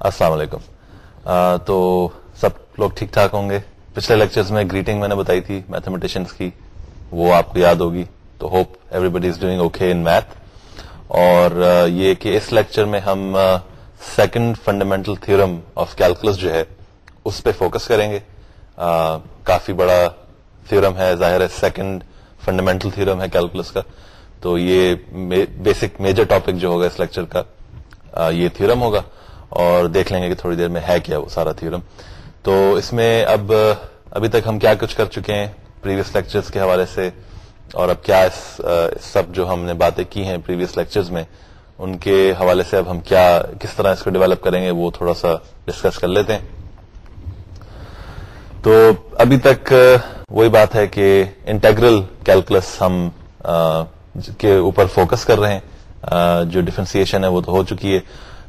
السلام علیکم۔ تو سب لوگ ٹھیک ٹھاک ہوں گے؟ پچھلے لیکچرز میں گریٹنگ میں نے بتائی تھی میتھمیٹیشینس کی، وہ آپ کو یاد ہوگی۔ تو hope everybody is doing okay in math اور یہ کہ اس لیکچر میں ہم second fundamental theorem of calculus جو ہے، اس پہ فوکس کریں گے۔ کافی بڑا تھیورم ہے، ظاہر ہے سیکنڈ فنڈامنٹل تھیورم ہے کیلکولس کا۔ تو یہ بیسک میجر ٹاپک جو ہوگا اس لیکچر کا یہ تھیورم ہوگا۔ اور دیکھ لیں گے کہ تھوڑی دیر میں ہے کیا وہ سارا تھیورم تو اس میں اب، ابھی تک ہم کیا کچھ کر چکے ہیں پریویس لیکچرز کے حوالے سے، اور اب کیا اس سب جو ہم نے باتیں کی ہیں پریویس لیکچرز میں، ان کے حوالے سے اب ہم کیا، کس طرح اس کو ڈیولپ کریں گے وہ تھوڑا سا ڈسکس کر لیتے ہیں. تو ابھی تک، وہی بات ہے کہ انٹیگرل کیلکولس ہم کے اوپر فوکس کر رہے ہیں جو ڈفرینسیشن ہے وہ تو ہو چکی ہے۔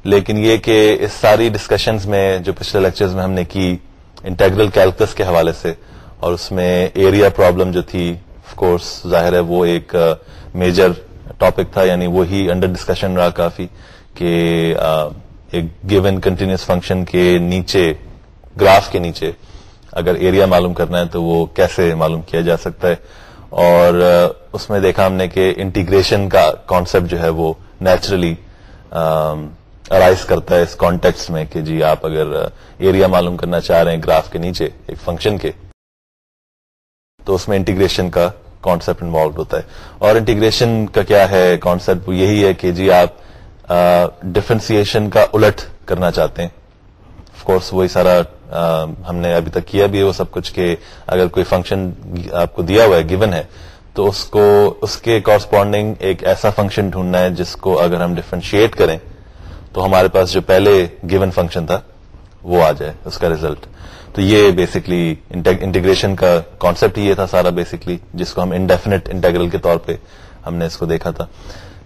لیکن یہ کہ اس ساری ڈسکشنز میں جو پچھلے لیکچرز میں ہم نے کی انٹیگرل کیلکولس کے حوالے سے اور اس میں ایریا پرابلم جو تھی آف کورس ظاہر ہے وہ ایک میجر ٹاپک تھا یعنی وہی انڈر ڈسکشن رہا کافی کہ ایک گیون کنٹینیوس فنکشن کے نیچے گراف کے نیچے اگر ایریا معلوم کرنا ہے تو وہ کیسے معلوم کیا جا سکتا ہے اور اس میں دیکھا ہم نے کہ انٹیگریشن کا کانسیپٹ جو ہے وہ نیچرلی ارائز کرتا ہے اس کانٹیکس میں کہ جی آپ اگر uh, ایریا معلوم کرنا چاہ رہے ہیں گراف کے نیچے، ایک فنکشن کے، تو اس میں انٹیگریشن کا کانسیپٹ انوالوڈ ہوتا ہے. اور انٹیگریشن کا کیا ہے کانسیپٹ یہی ہے کہ جی آپ uh, ڈفرینسیشن کا الٹ کرنا چاہتے ہیں. آف کورس وہی سارا uh, ہم نے ابھی تک کیا بھی ہے وہ سب کچھ کہ اگر کوئی فنکشن آپ کو دیا ہوا ہے گیون ہے، تو اس کو، اس کے کورسپونڈنگ ایک ایسا فنکشن ڈھونڈنا ہے جس کو اگر ہم ڈفرینشیٹ کریں تو ہمارے پاس جو پہلے گیون فنکشن تھا، وہ آ جائے، اس کا ریزلٹ تو یہ بیسکلی انٹیگریشن کا کانسیپٹ یہ تھا سارا بیسکلی جس کو ہم انڈیفینٹ انٹیگرل کے طور پہ ہم نے اس کو دیکھا تھا۔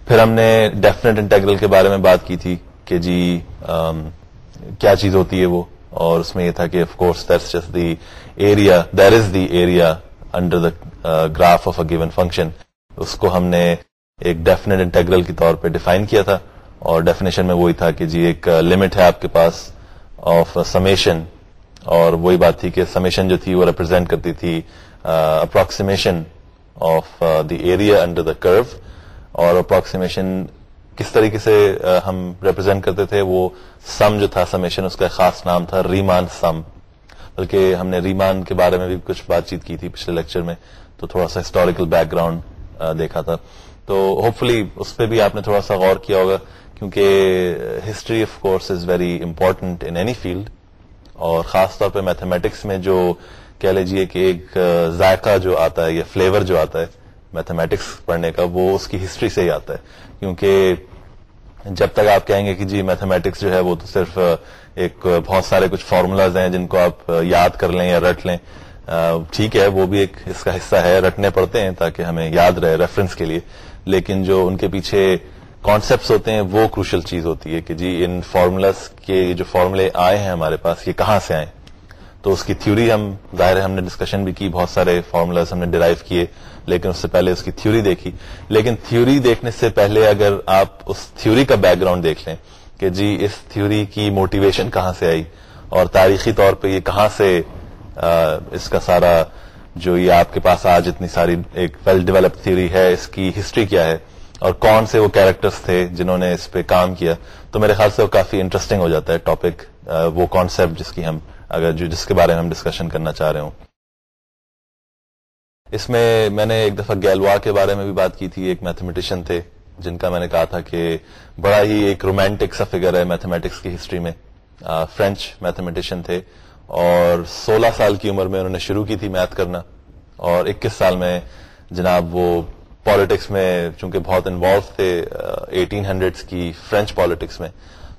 پھر ہم نے ڈیفینیٹ انٹیگرل کے بارے میں بات کی تھی کہ جی کیا چیز ہوتی ہے وہ؟ اور اس میں یہ تھا کہ of course that's just the area there is the area under the graph of a given function اس کو ہم نے ایک ڈیفینیٹ انٹیگرل کے طور پہ ڈیفائن کیا تھا۔ اور ڈیفینیشن میں وہی تھا کہ جی ایک لمٹ ہے آپ کے پاس آف سمیشن اور وہی بات تھی کہ سمیشن جو تھی وہ ریپرزینٹ کرتی تھی approximation of the area under the curve اور اپروکسیمیشن کس طریقے سے ہم ریپرزینٹ کرتے تھے وہ سم جو تھا سمیشن اس کا خاص نام تھا ریمان سم بلکہ ہم نے ریمان کے بارے میں بھی کچھ بات چیت کی تھی پچھلے لیکچر میں تو تھوڑا سا ہسٹوریکل بیک گراؤنڈ دیکھا تھا تو ہوپ فلی اس پہ بھی آپ نے تھوڑا سا غور کیا ہوگا، کیونکہ history of course is very important in any field اور خاص طور پہ میتھمیٹکس میں جو کہہ لیجیے کہ ایک ذائقہ جو آتا ہے یا فلیور جو آتا ہے میتھمیٹکس پڑھنے کا، وہ اس کی ہسٹری سے ہی آتا ہے. کیونکہ جب تک آپ کہیں گے کہ جی میتھمیٹکس جو ہے وہ تو صرف ایک بہت سارے کچھ فارمولاز ہیں جن کو آپ یاد کر لیں یا رٹ لیں ٹھیک ہے، وہ بھی ایک اس کا حصہ ہے، رٹنے پڑتے ہیں تاکہ ہمیں یاد رہے ریفرنس کے لیے. لیکن جو ان کے پیچھے کانسیپٹس ہوتے ہیں، وہ کروشل چیز ہوتی ہے کہ جی ان فارمولاز کے جو فارمولے آئے ہیں ہمارے پاس، یہ کہاں سے آئے؟ تو اس کی تھیوری ہم، ظاہر ہے ہم نے ڈسکشن بھی کی، بہت سارے فارمولاز ہم نے ڈرائیو کیے، لیکن اس سے پہلے اس کی تھیوری دیکھی۔ لیکن تھیوری دیکھنے سے پہلے اگر آپ اس تھیوری کا بیک گراؤنڈ دیکھ لیں کہ جی اس تھیوری کی موٹیویشن کہاں سے آئی، اور تاریخی طور پہ یہ کہاں سے اس کا سارا جو یہ آپ کے پاس آج اتنی ساری ایک ویل ڈیولپ تھیوری ہے، اس کی ہسٹری کیا ہے، اور کون سے وہ کیریکٹرس تھے جنہوں نے اس پہ کام کیا، تو میرے خیال سے وہ کافی انٹرسٹنگ ہو جاتا ہے ٹاپک وہ کانسیپٹ جس کی ہم اگر جو، جس کے بارے میں ہم ڈسکشن کرنا چاہ رہے ہوں۔ اس میں میں نے ایک دفعہ گیلوا کے بارے میں بھی بات کی تھی، ایک میتھمیٹیشین تھے، جن کا میں نے کہا تھا کہ بڑا ہی ایک رومانٹک سا فگر ہے میتھمیٹکس کی ہسٹری میں۔ فرینچ میتھمیٹیشین تھے۔ اور سولہ سال کی عمر میں انہوں نے شروع کی تھی میتھ کرنا اور اکیس سال میں جناب وہ پالیٹکس میں چونکہ بہت انوالو تھے ایٹین ہنڈریڈ کی فرینچ پالیٹکس میں۔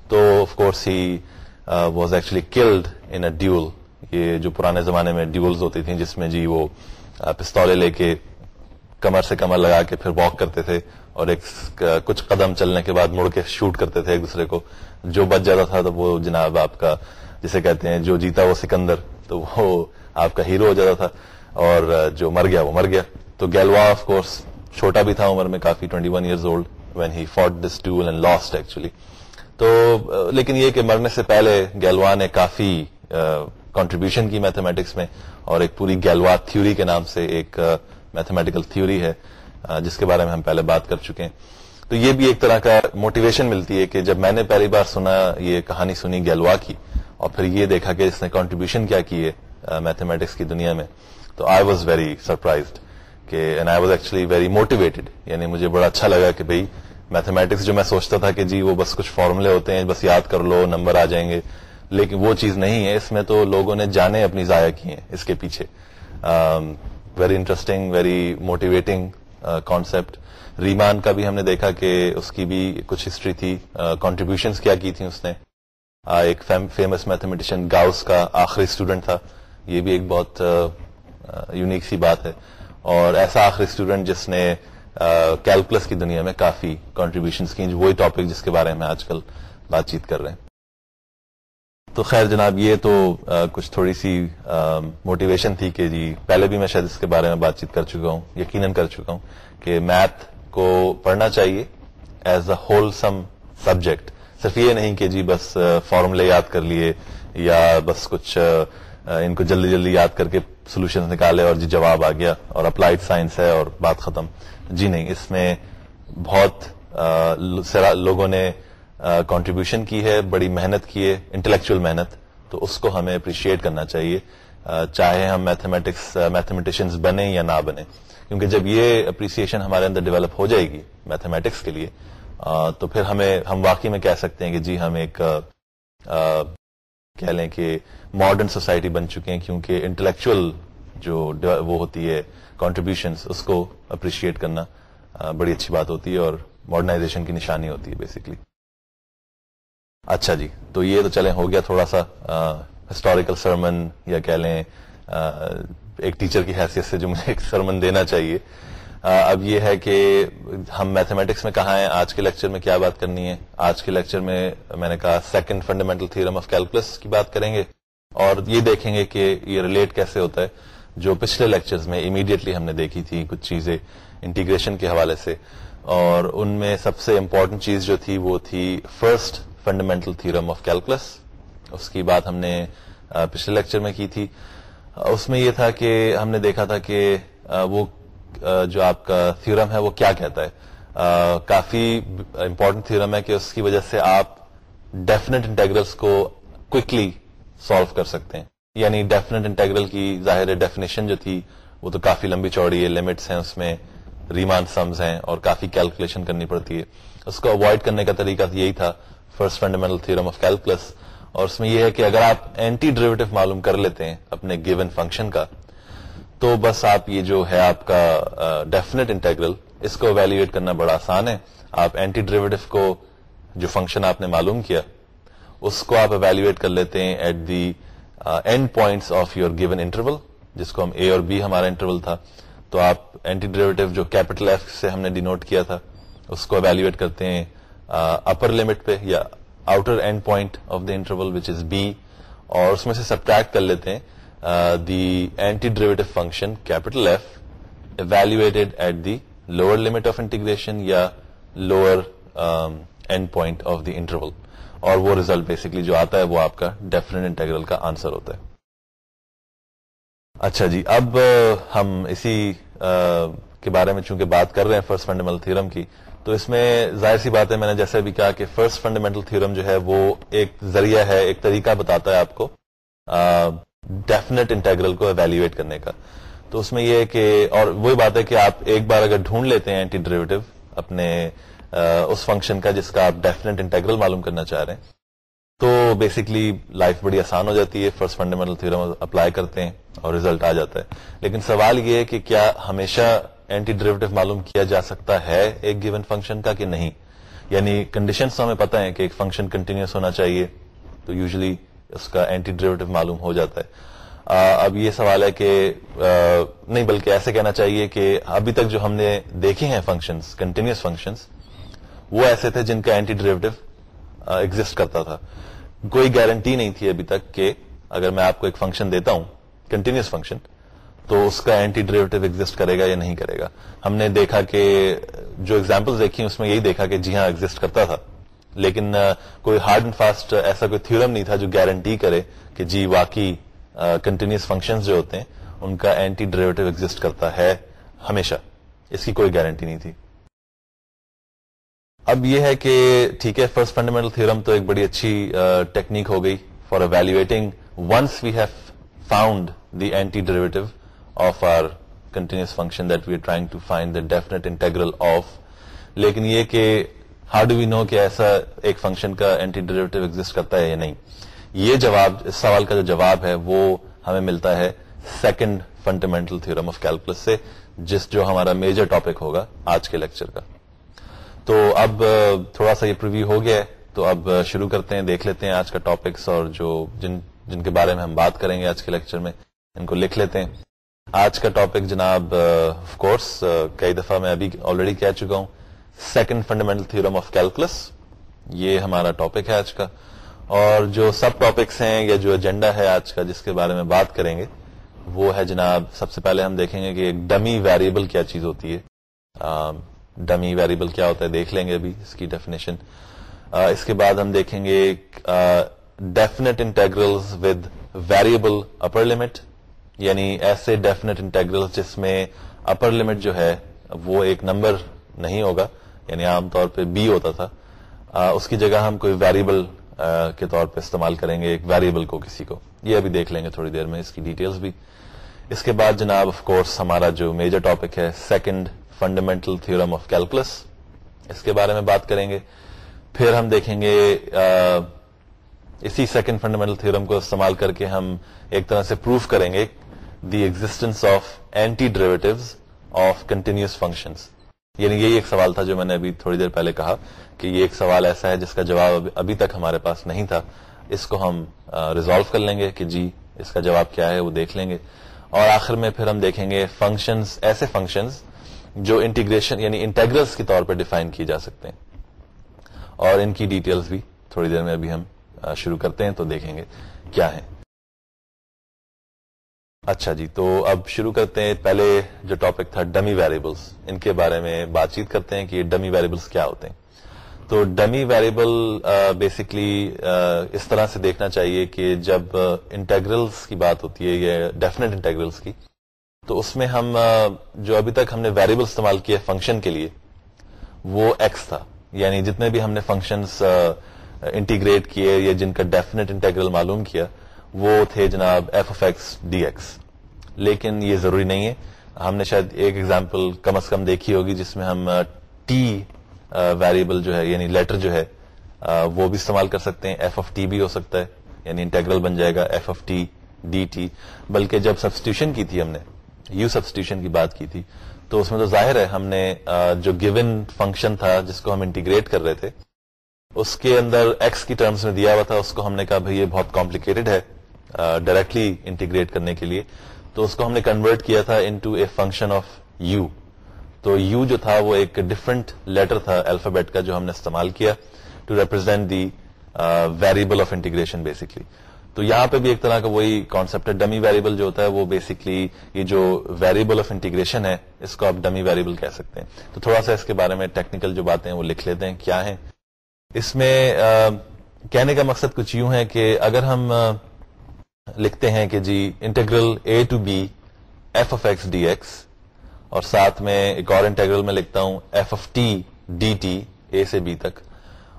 تو of course he was actually killed in a duel یہ جو پرانے زمانے میں ڈیولز ہوتی تھیں جس میں جی وہ پستولے لے کے کمر سے کمر لگا کے پھر واک کرتے تھے اور ایک کچھ قدم چلنے کے بعد مڑ کے شوٹ کرتے تھے ایک دوسرے کو۔ جو بچ جاتا تھا تو وہ جناب آپ کا جسے کہتے ہیں جو جیتا وہ سکندر، تو وہ آپ کا ہیرو ہو جاتا تھا۔ اور جو مر گیا وہ مر گیا۔ تو گیلوا آف کورس چھوٹا بھی تھا عمر میں، کافی twenty one years old when he fought this duel and lost actually تو، لیکن یہ کہ مرنے سے پہلے گیلوا نے کافی کنٹریبیوشن کی میتھمیٹکس میں اور ایک پوری گیلوا تھیوری کے نام سے ایک میتھمیٹیکل تھیوری ہے جس کے بارے میں ہم پہلے بات کر چکے ہیں۔ تو یہ بھی ایک طرح کا موٹیویشن ملتی ہے کہ جب میں نے پہلی بار سنا یہ کہانی سنی گیلوا کی اور پھر یہ دیکھا کہ اس نے کنٹریبیوشن کیا کی ہے میتھمیٹکس کی دنیا میں۔ تو آئی واز ویری سرپرائزڈ کہ I was actually very motivated یعنی مجھے بڑا اچھا لگا کہ بھائی میتھمیٹکس جو میں سوچتا تھا کہ جی وہ بس کچھ فارمولے ہوتے ہیں، بس یاد کر لو نمبر آ جائیں گے۔ لیکن وہ چیز نہیں ہے۔ اس میں تو لوگوں نے جانے اپنی ضائع کی ہیں اس کے پیچھے۔ Very interesting very motivating concept Riemann کا بھی ہم نے دیکھا کہ اس کی بھی کچھ ہسٹری تھی۔ کانٹریبیوشن کیا کی تھی اس نے۔ ایک فیمس میتھمیٹیشین گاؤس کا آخری اسٹوڈنٹ تھا۔ یہ بھی ایک بہت یونیک سی بات ہے۔ اور ایسا آخری اسٹوڈنٹ جس نے کیلکولس کی دنیا میں کافی کانٹریبیوشن کی وہی ٹاپک جس کے بارے میں آج کل بات چیت کر رہے ہیں۔ تو خیر جناب، یہ تو کچھ تھوڑی سی موٹیویشن تھی کہ جی پہلے بھی میں شاید اس کے بارے میں بات چیت کر چکا ہوں، یقیناً کر چکا ہوں کہ میتھ کو پڑھنا چاہیے as a wholesome subject صرف یہ نہیں کہ جی بس فارمولے یاد کر لیے یا بس کچھ ان کو جلدی جلدی یاد کر کے سولوشن نکالے اور جی جواب آ گیا اور اپلائیڈ سائنس ہے اور بات ختم۔ جی نہیں، اس میں بہت لوگوں نے کنٹریبیوشن کی ہے، بڑی محنت کی ہے انٹلیکچل محنت۔ تو اس کو ہمیں اپریشیٹ کرنا چاہیے چاہے ہم میتھمیٹکس میتھمیٹیشینس بنے یا نہ بنے کیونکہ جب یہ اپریسیشن ہمارے اندر ڈیولپ ہو جائے گی میتھمیٹکس کے لیے تو پھر ہمیں، ہم واقعی میں کہہ سکتے ہیں کہ جی ہم ایک کہہ لیں کہ ماڈرن سوسائٹی بن چکے ہیں کیونکہ انٹلیکچل جو وہ ہوتی ہے کانٹریبیوشن اس کو اپریشیٹ کرنا بڑی اچھی بات ہوتی ہے اور ماڈرنائزیشن کی نشانی ہوتی ہے بیسکلی اچھا جی تو یہ تو چلیں، ہو گیا تھوڑا سا ہسٹوریکل سرمن یا کہہ لیں ایک ٹیچر کی حیثیت سے جو مجھے ایک سرمن دینا چاہیے۔ اب یہ ہے کہ ہم میتھمیٹکس میں کہاں ہیں؟ آج کے لیکچر میں کیا بات کرنی ہے؟ آج کے لیکچر میں میں نے کہا second fundamental theorem of calculus کی بات کریں گے اور یہ دیکھیں گے کہ یہ ریلیٹ کیسے ہوتا ہے۔ جو پچھلے لیکچرز میں امیڈیٹلی ہم نے دیکھی تھی کچھ چیزیں انٹیگریشن کے حوالے سے۔ اور ان میں سب سے امپورٹنٹ چیز جو تھی وہ تھی first fundamental theorem of calculus اس کی بات ہم نے پچھلے لیکچر میں کی تھی۔ اس میں یہ تھا کہ ہم نے دیکھا تھا کہ وہ جو آپ کا تھیورم ہے، وہ کیا کہتا ہے؟ کافی امپورٹنٹ تھیورم ہے کہ اس کی وجہ سے آپ ڈیفینیٹ انٹیگرلس کو کوکلی سالو کر سکتے ہیں۔ یعنی ڈیفینیٹ انٹیگرل کی ظاہر ڈیفینیشن جو تھی، وہ تو کافی لمبی چوڑی ہے لمٹس ہیں اس میں ریمان سمز ہیں اور کافی کیلکولیشن کرنی پڑتی ہے۔ اس کو اوائڈ کرنے کا طریقہ یہی تھا first fundamental theorem of calculus اور اس میں یہ ہے کہ اگر آپ اینٹی ڈریویٹو معلوم کر لیتے ہیں اپنے گیون فنکشن کا تو بس آپ یہ جو ہے آپ کا ڈیفینیٹ انٹیگرل اس کو ویلویٹ کرنا بڑا آسان ہے۔ آپ اینٹی ڈریویٹو کو جو فنکشن آپ نے معلوم کیا، اس کو آپ اویلویٹ کر لیتے ہیں at the end points of your given interval جس کو ہم اے اور بی ہمارا انٹرول تھا۔ تو آپ اینٹی ڈریویٹو جو کیپیٹل ایف سے ہم نے ڈینوٹ کیا تھا، اس کو اویلویٹ کرتے ہیں اپر لمٹ پہ یا outer end point of the interval which is b اور اس میں سے سبٹریکٹ کر لیتے ہیں۔ The antiderivative function capital F evaluated at the lower limit of integration یا lower end point of the interval اور وہ ریزلٹ بیسکلی جو آتا ہے وہ آپ کا ڈیفینیٹ انٹیگرل کا آنسر ہوتا ہے. اچھا جی اب uh, ہم اسی uh, کے بارے میں چونکہ بات کر رہے ہیں فرسٹ فنڈامنٹل تھیورم کی، تو اس میں ظاہر سی بات ہے، میں نے جیسے بھی کہا کہ فرسٹ فنڈامنٹل تھیورم جو ہے وہ ایک ذریعہ ہے، ایک طریقہ بتاتا ہے آپ کو uh, ڈیفینیٹ انٹیگرل کو ایویلویٹ کرنے کا۔ تو اس میں یہ کہ اور وہی بات ہے کہ آپ ایک بار اگر ڈھونڈ لیتے ہیں اینٹی ڈریویٹو اپنے اس فنکشن کا جس کا آپ ڈیفینیٹ انٹیگرل معلوم کرنا چاہ رہے ہیں۔ تو بیسکلی لائف بڑی آسان ہو جاتی ہے فرسٹ فنڈامنٹل تھیورم اپلائی کرتے ہیں اور ریزلٹ آ جاتا ہے۔ لیکن سوال یہ ہے کہ کیا ہمیشہ اینٹی ڈریویٹو معلوم کیا جا سکتا ہے ایک گیون فنکشن کا کہ نہیں؟ یعنی کنڈیشن تو ہمیں پتا ہے کہ ایک فنکشن کنٹینیوس ہونا چاہیے۔ تو یوزلی اس کا اینٹی ڈریویٹو معلوم ہو جاتا ہے۔ اب یہ سوال ہے کہ نہیں بلکہ ایسے کہنا چاہیے کہ ابھی تک جو ہم نے دیکھے ہیں فنکشنز کنٹینیوس فنکشنز وہ ایسے تھے جن کا اینٹی ڈریویٹو ایگزٹ کرتا تھا۔ کوئی گارنٹی نہیں تھی ابھی تک کہ اگر میں آپ کو ایک فنکشن دیتا ہوں کنٹینیوس فنکشن تو اس کا اینٹی ڈریویٹو ایگزٹ کرے گا یا نہیں کرے گا۔ ہم نے دیکھا کہ، جو ایگزامپل دیکھی اس میں یہی دیکھا کہ جی ہاں ایگزٹ کرتا تھا۔ لیکن کوئی ہارڈ اینڈ فاسٹ ایسا کوئی تھیورم نہیں تھا جو گارنٹی کرے کہ جی واقعی کنٹینیوس فنکشن جو ہوتے ہیں، ان کا اینٹی ڈریویٹو ایگزٹ کرتا ہے ہمیشہ۔ اس کی کوئی گارنٹی نہیں تھی۔ اب یہ ہے کہ، ٹھیک ہے فرسٹ فنڈامنٹل تھورم تو ایک بڑی اچھی ٹیکنیک ہو گئی for evaluating once we have found the antiderivative of our continuous function that we are trying to find the definite integral of لیکن یہ کہ ہاؤ ڈو وی نو کہ ایسا ایک فنکشن کا اینٹی ڈریویٹو ایگزٹ کرتا ہے یا نہیں؟ یہ جواب، اس سوال کا جو جواب ہے، وہ ہمیں ملتا ہے second fundamental theorem of calculus سے، جس جو ہمارا میجر ٹاپک ہوگا آج کے لیکچر کا۔ تو اب، تھوڑا سا یہ پرویو ہو گیا ہے۔ تو اب شروع کرتے ہیں، دیکھ لیتے ہیں آج کا ٹاپکس اور جو جن جن کے بارے میں ہم بات کریں گے آج کے لیکچر میں، ان کو لکھ لیتے ہیں۔ آج کا ٹاپک جناب آف کورس کئی دفعہ میں ابھی آلریڈی کہہ چکا ہوں۔ Second fundamental theorem of calculus یہ ہمارا ٹاپک ہے آج کا. اور جو سب ٹاپکس ہیں یا جو ایجنڈا ہے آج کا جس کے بارے میں بات کریں گے، وہ ہے جناب، سب سے پہلے ہم دیکھیں گے کہ ایک ڈمی ویریبل کیا چیز ہوتی ہے. ڈمی ویریبل کیا ہوتا ہے؟ دیکھ لیں گے ابھی اس کی ڈیفینیشن اس کے بعد ہم دیکھیں گے definite integral with variable upper limit یعنی ایسے ڈیفینیٹ انٹیگرل جس میں اپر لمٹ جو ہے، وہ ایک نمبر نہیں ہوگا. یعنی عام طور پہ بی ہوتا تھا اس کی جگہ ہم کوئی ویریبل کے طور پہ استعمال کریں گے، ایک ویریبل کو کسی کو۔ یہ ابھی دیکھ لیں گے تھوڑی دیر میں اس کی ڈیٹیلز بھی۔ اس کے بعد جناب آف کورس ہمارا جو میجر ٹاپک ہے second fundamental theorem of calculus اس کے بارے میں بات کریں گے۔ پھر ہم دیکھیں گے اسی سیکنڈ فنڈامنٹل تھورم کو استعمال کر کے ہم ایک طرح سے پروف کریں گے the existence of antiderivative of continuous functions یعنی یہی ایک سوال تھا جو میں نے ابھی تھوڑی دیر پہلے کہا کہ یہ ایک سوال ایسا ہے جس کا جواب ابھی تک ہمارے پاس نہیں تھا۔ اس کو ہم ریزالو کر لیں گے کہ جی اس کا جواب کیا ہے وہ دیکھ لیں گے۔ اور آخر میں پھر ہم دیکھیں گے فنکشنز ایسے فنکشنز جو انٹیگریشن یعنی انٹیگرلس کے طور پر ڈیفائن کیے جا سکتے ہیں۔ اور ان کی ڈیٹیلز بھی تھوڑی دیر میں ابھی ہم شروع کرتے ہیں تو دیکھیں گے کیا ہے اچھا جی تو اب شروع کرتے ہیں. پہلے جو ٹاپک تھا ڈمی ویریبلس ان کے بارے میں بات چیت کرتے ہیں کہ ڈمی ویریبلس کیا ہوتے ہیں. تو ڈمی ویریبل بیسکلی اس طرح سے دیکھنا چاہیے کہ جب انٹیگرلس کی بات ہوتی ہے یا ڈیفینیٹ انٹیگرلس کی، تو اس میں ہم جو ابھی تک ہم نے ویریبل استعمال کیے فنکشن کے لیے، وہ ایکس تھا. یعنی جتنے بھی ہم نے فنکشنس انٹیگریٹ کیے یا جن کا ڈیفینیٹ انٹیگرل معلوم کیا وہ تھے جناب f of x d x لیکن یہ ضروری نہیں ہے. ہم نے شاید ایک ایگزامپل کم از کم دیکھی ہوگی جس میں ہم ٹی ویریبل جو ہے یعنی لیٹر جو ہے وہ بھی استعمال کر سکتے ہیں. ایف اف ٹی بھی ہو سکتا ہے. یعنی انٹیگرل بن جائے گا f of t d t بلکہ جب سبسٹیوشن کی تھی ہم نے، یو سبسٹیوشن کی بات کی تھی، تو اس میں تو ظاہر ہے ہم نے جو گیون فنکشن تھا جس کو ہم انٹیگریٹ کر رہے تھے اس کے اندر ایکس کی ٹرمز میں دیا ہوا تھا، اس کو ہم نے کہا بھائی یہ بہت کمپلیکیٹڈ ہے ڈائریکٹلی انٹیگریٹ کرنے کے لیے۔ تو اس کو ہم نے کنورٹ کیا تھا into a function of u تو یو جو تھا وہ ایک ڈفرنٹ لیٹر تھا الفابیٹ کا جو ہم نے استعمال کیا to represent the variable of integration basically تو یہاں پہ بھی ایک طرح کا وہی کانسپٹ ہے ڈمی ویریبل جو ہوتا ہے وہ بیسکلی یہ جو ویریبل آف انٹیگریشن ہے، اس کو آپ ڈمی ویریبل کہہ سکتے ہیں۔ تو تھوڑا سا اس کے بارے میں ٹیکنیکل جو باتیں وہ لکھ لیتے ہیں، کیا ہیں۔ اس میں کہنے کا مقصد کچھ یوں ہے کہ اگر ہم لکھتے ہیں کہ جی integral a to b f of x d x اور ساتھ میں ایک اور انٹرگرل میں لکھتا ہوں f of t d t a سے بی تک،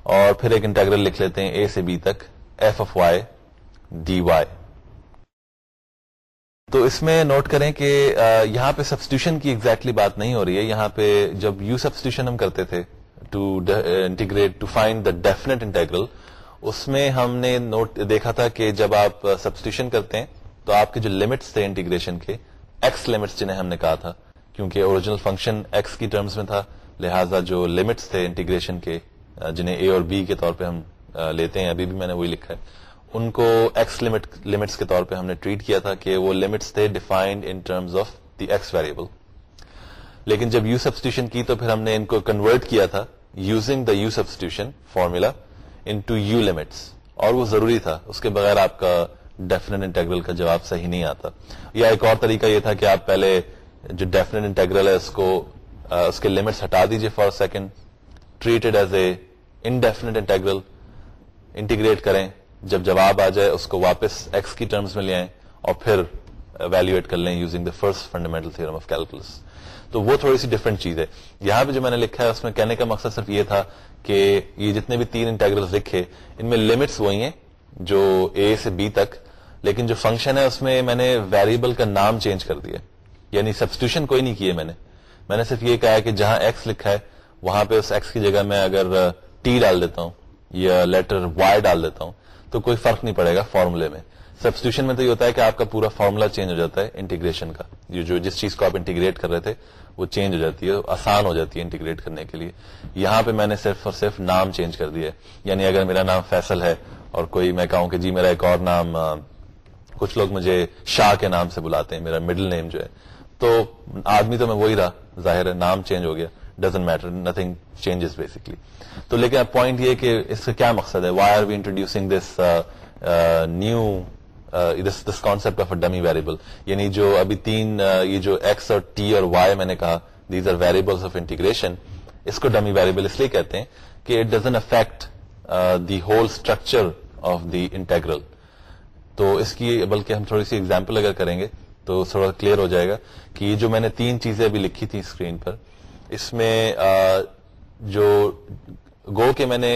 اور پھر ایک انٹرگرل لکھ لیتے ہیں اے سے بی تک f of y d y تو اس میں نوٹ کریں کہ یہاں پہ سبسٹیوشن کی ایگزیکٹلی بات نہیں ہو رہی ہے، یہاں پہ جب یو سبسٹیوشن ہم کرتے تھے to integrate to find the definite integral اس میں ہم نے نوٹ دیکھا تھا کہ جب آپ سبسٹیوشن کرتے ہیں تو آپ کے جو لمٹس تھے انٹیگریشن کے ایکس لمٹس جنہیں ہم نے کہا تھا کیونکہ اوریجنل فنکشن ایکس کی ٹرمز میں تھا لہٰذا جو لمٹس تھے انٹیگریشن کے جنہیں اے اور بی کے طور پہ ہم لیتے ہیں ابھی بھی میں نے وہی لکھا ہے ان کو ایکس لمٹ لمٹس کے طور پہ ہم نے ٹریٹ کیا تھا کہ وہ لمٹس تھے defined in terms of the x variable لیکن جب یو سبسٹیوشن کی تو پھر ہم نے ان کو کنورٹ کیا تھا using the u substitution formula into u limits اور وہ ضروری تھا، اس کے بغیر آپ کا ڈیفینیٹ انٹیگرل کا جواب صحیح نہیں آتا۔ یا ایک اور طریقہ یہ تھا کہ آپ پہلے جو ڈیفینیٹ انٹیگرل ہے، اس کو اس کے لمٹس ہٹا دیجیے for second treated as a indefinite integral integrate کریں۔ جب جواب آ جائے، اس کو واپس ایکس کی ٹرمز میں لے آئیں اور پھر ویلویٹ کر لیں using the first fundamental theorem of calculus تو وہ تھوڑی سی ڈفرنٹ چیز ہے۔ یہاں پہ جو میں نے لکھا ہے، اس میں کہنے کا مقصد صرف یہ تھا کہ یہ جتنے بھی تین انٹیگرل لکھے، ان میں لمٹس وہی ہیں جو اے سے بی تک، لیکن جو فنکشن ہے، اس میں میں نے ویریبل کا نام چینج کر دیا۔ یعنی سبسٹیوشن کوئی نہیں کیے میں نے۔ میں نے صرف یہ کہا کہ جہاں ایکس لکھا ہے، وہاں پہ اس ایکس کی جگہ میں اگر ٹی ڈال دیتا ہوں یا لیٹر وائی ڈال دیتا ہوں، تو کوئی فرق نہیں پڑے گا فارمولے میں۔ سبسٹیوشن میں تو یہ ہوتا ہے کہ آپ کا پورا فارمولا چینج ہو جاتا ہے انٹیگریشن کا۔ جو جس چیز کو آپ انٹیگریٹ کر رہے تھے، وہ چینج ہو جاتی ہے، آسان ہو جاتی ہے انٹیگریٹ کرنے کے لیے۔ یہاں پہ میں نے صرف اور صرف نام چینج کر دیا یعنی اگر میرا نام فیصل ہے اور کوئی میں کہوں کہ جی میرا ایک اور نام کچھ لوگ مجھے شاہ کے نام سے بلاتے ہیں، میرا مڈل نیم جو ہے۔ تو آدمی تو میں وہی رہا، ظاہر ہے نام چینج ہو گیا۔ Doesn't matter nothing changes basically تو لیکن پوائنٹ یہ کہ اس کا کیا مقصد ہے؟ Why are we introducing this new this concept of a dummy variable یعنی جو ابھی تین یہ جو ایکس اور ٹی اور وائی میں نے کہا these are variable of integration اس کو ڈمی ویریبل اس لیے کہتے ہیں کہ it doesn't affect the whole structure of the integral تو اس کی بلکہ ہم تھوڑی سی ایگزامپل اگر کریں گے تو تھوڑا کلیئر ہو جائے گا کہ یہ جو میں نے تین چیزیں ابھی لکھی تھی اسکرین پر اس میں جو گو کہ میں نے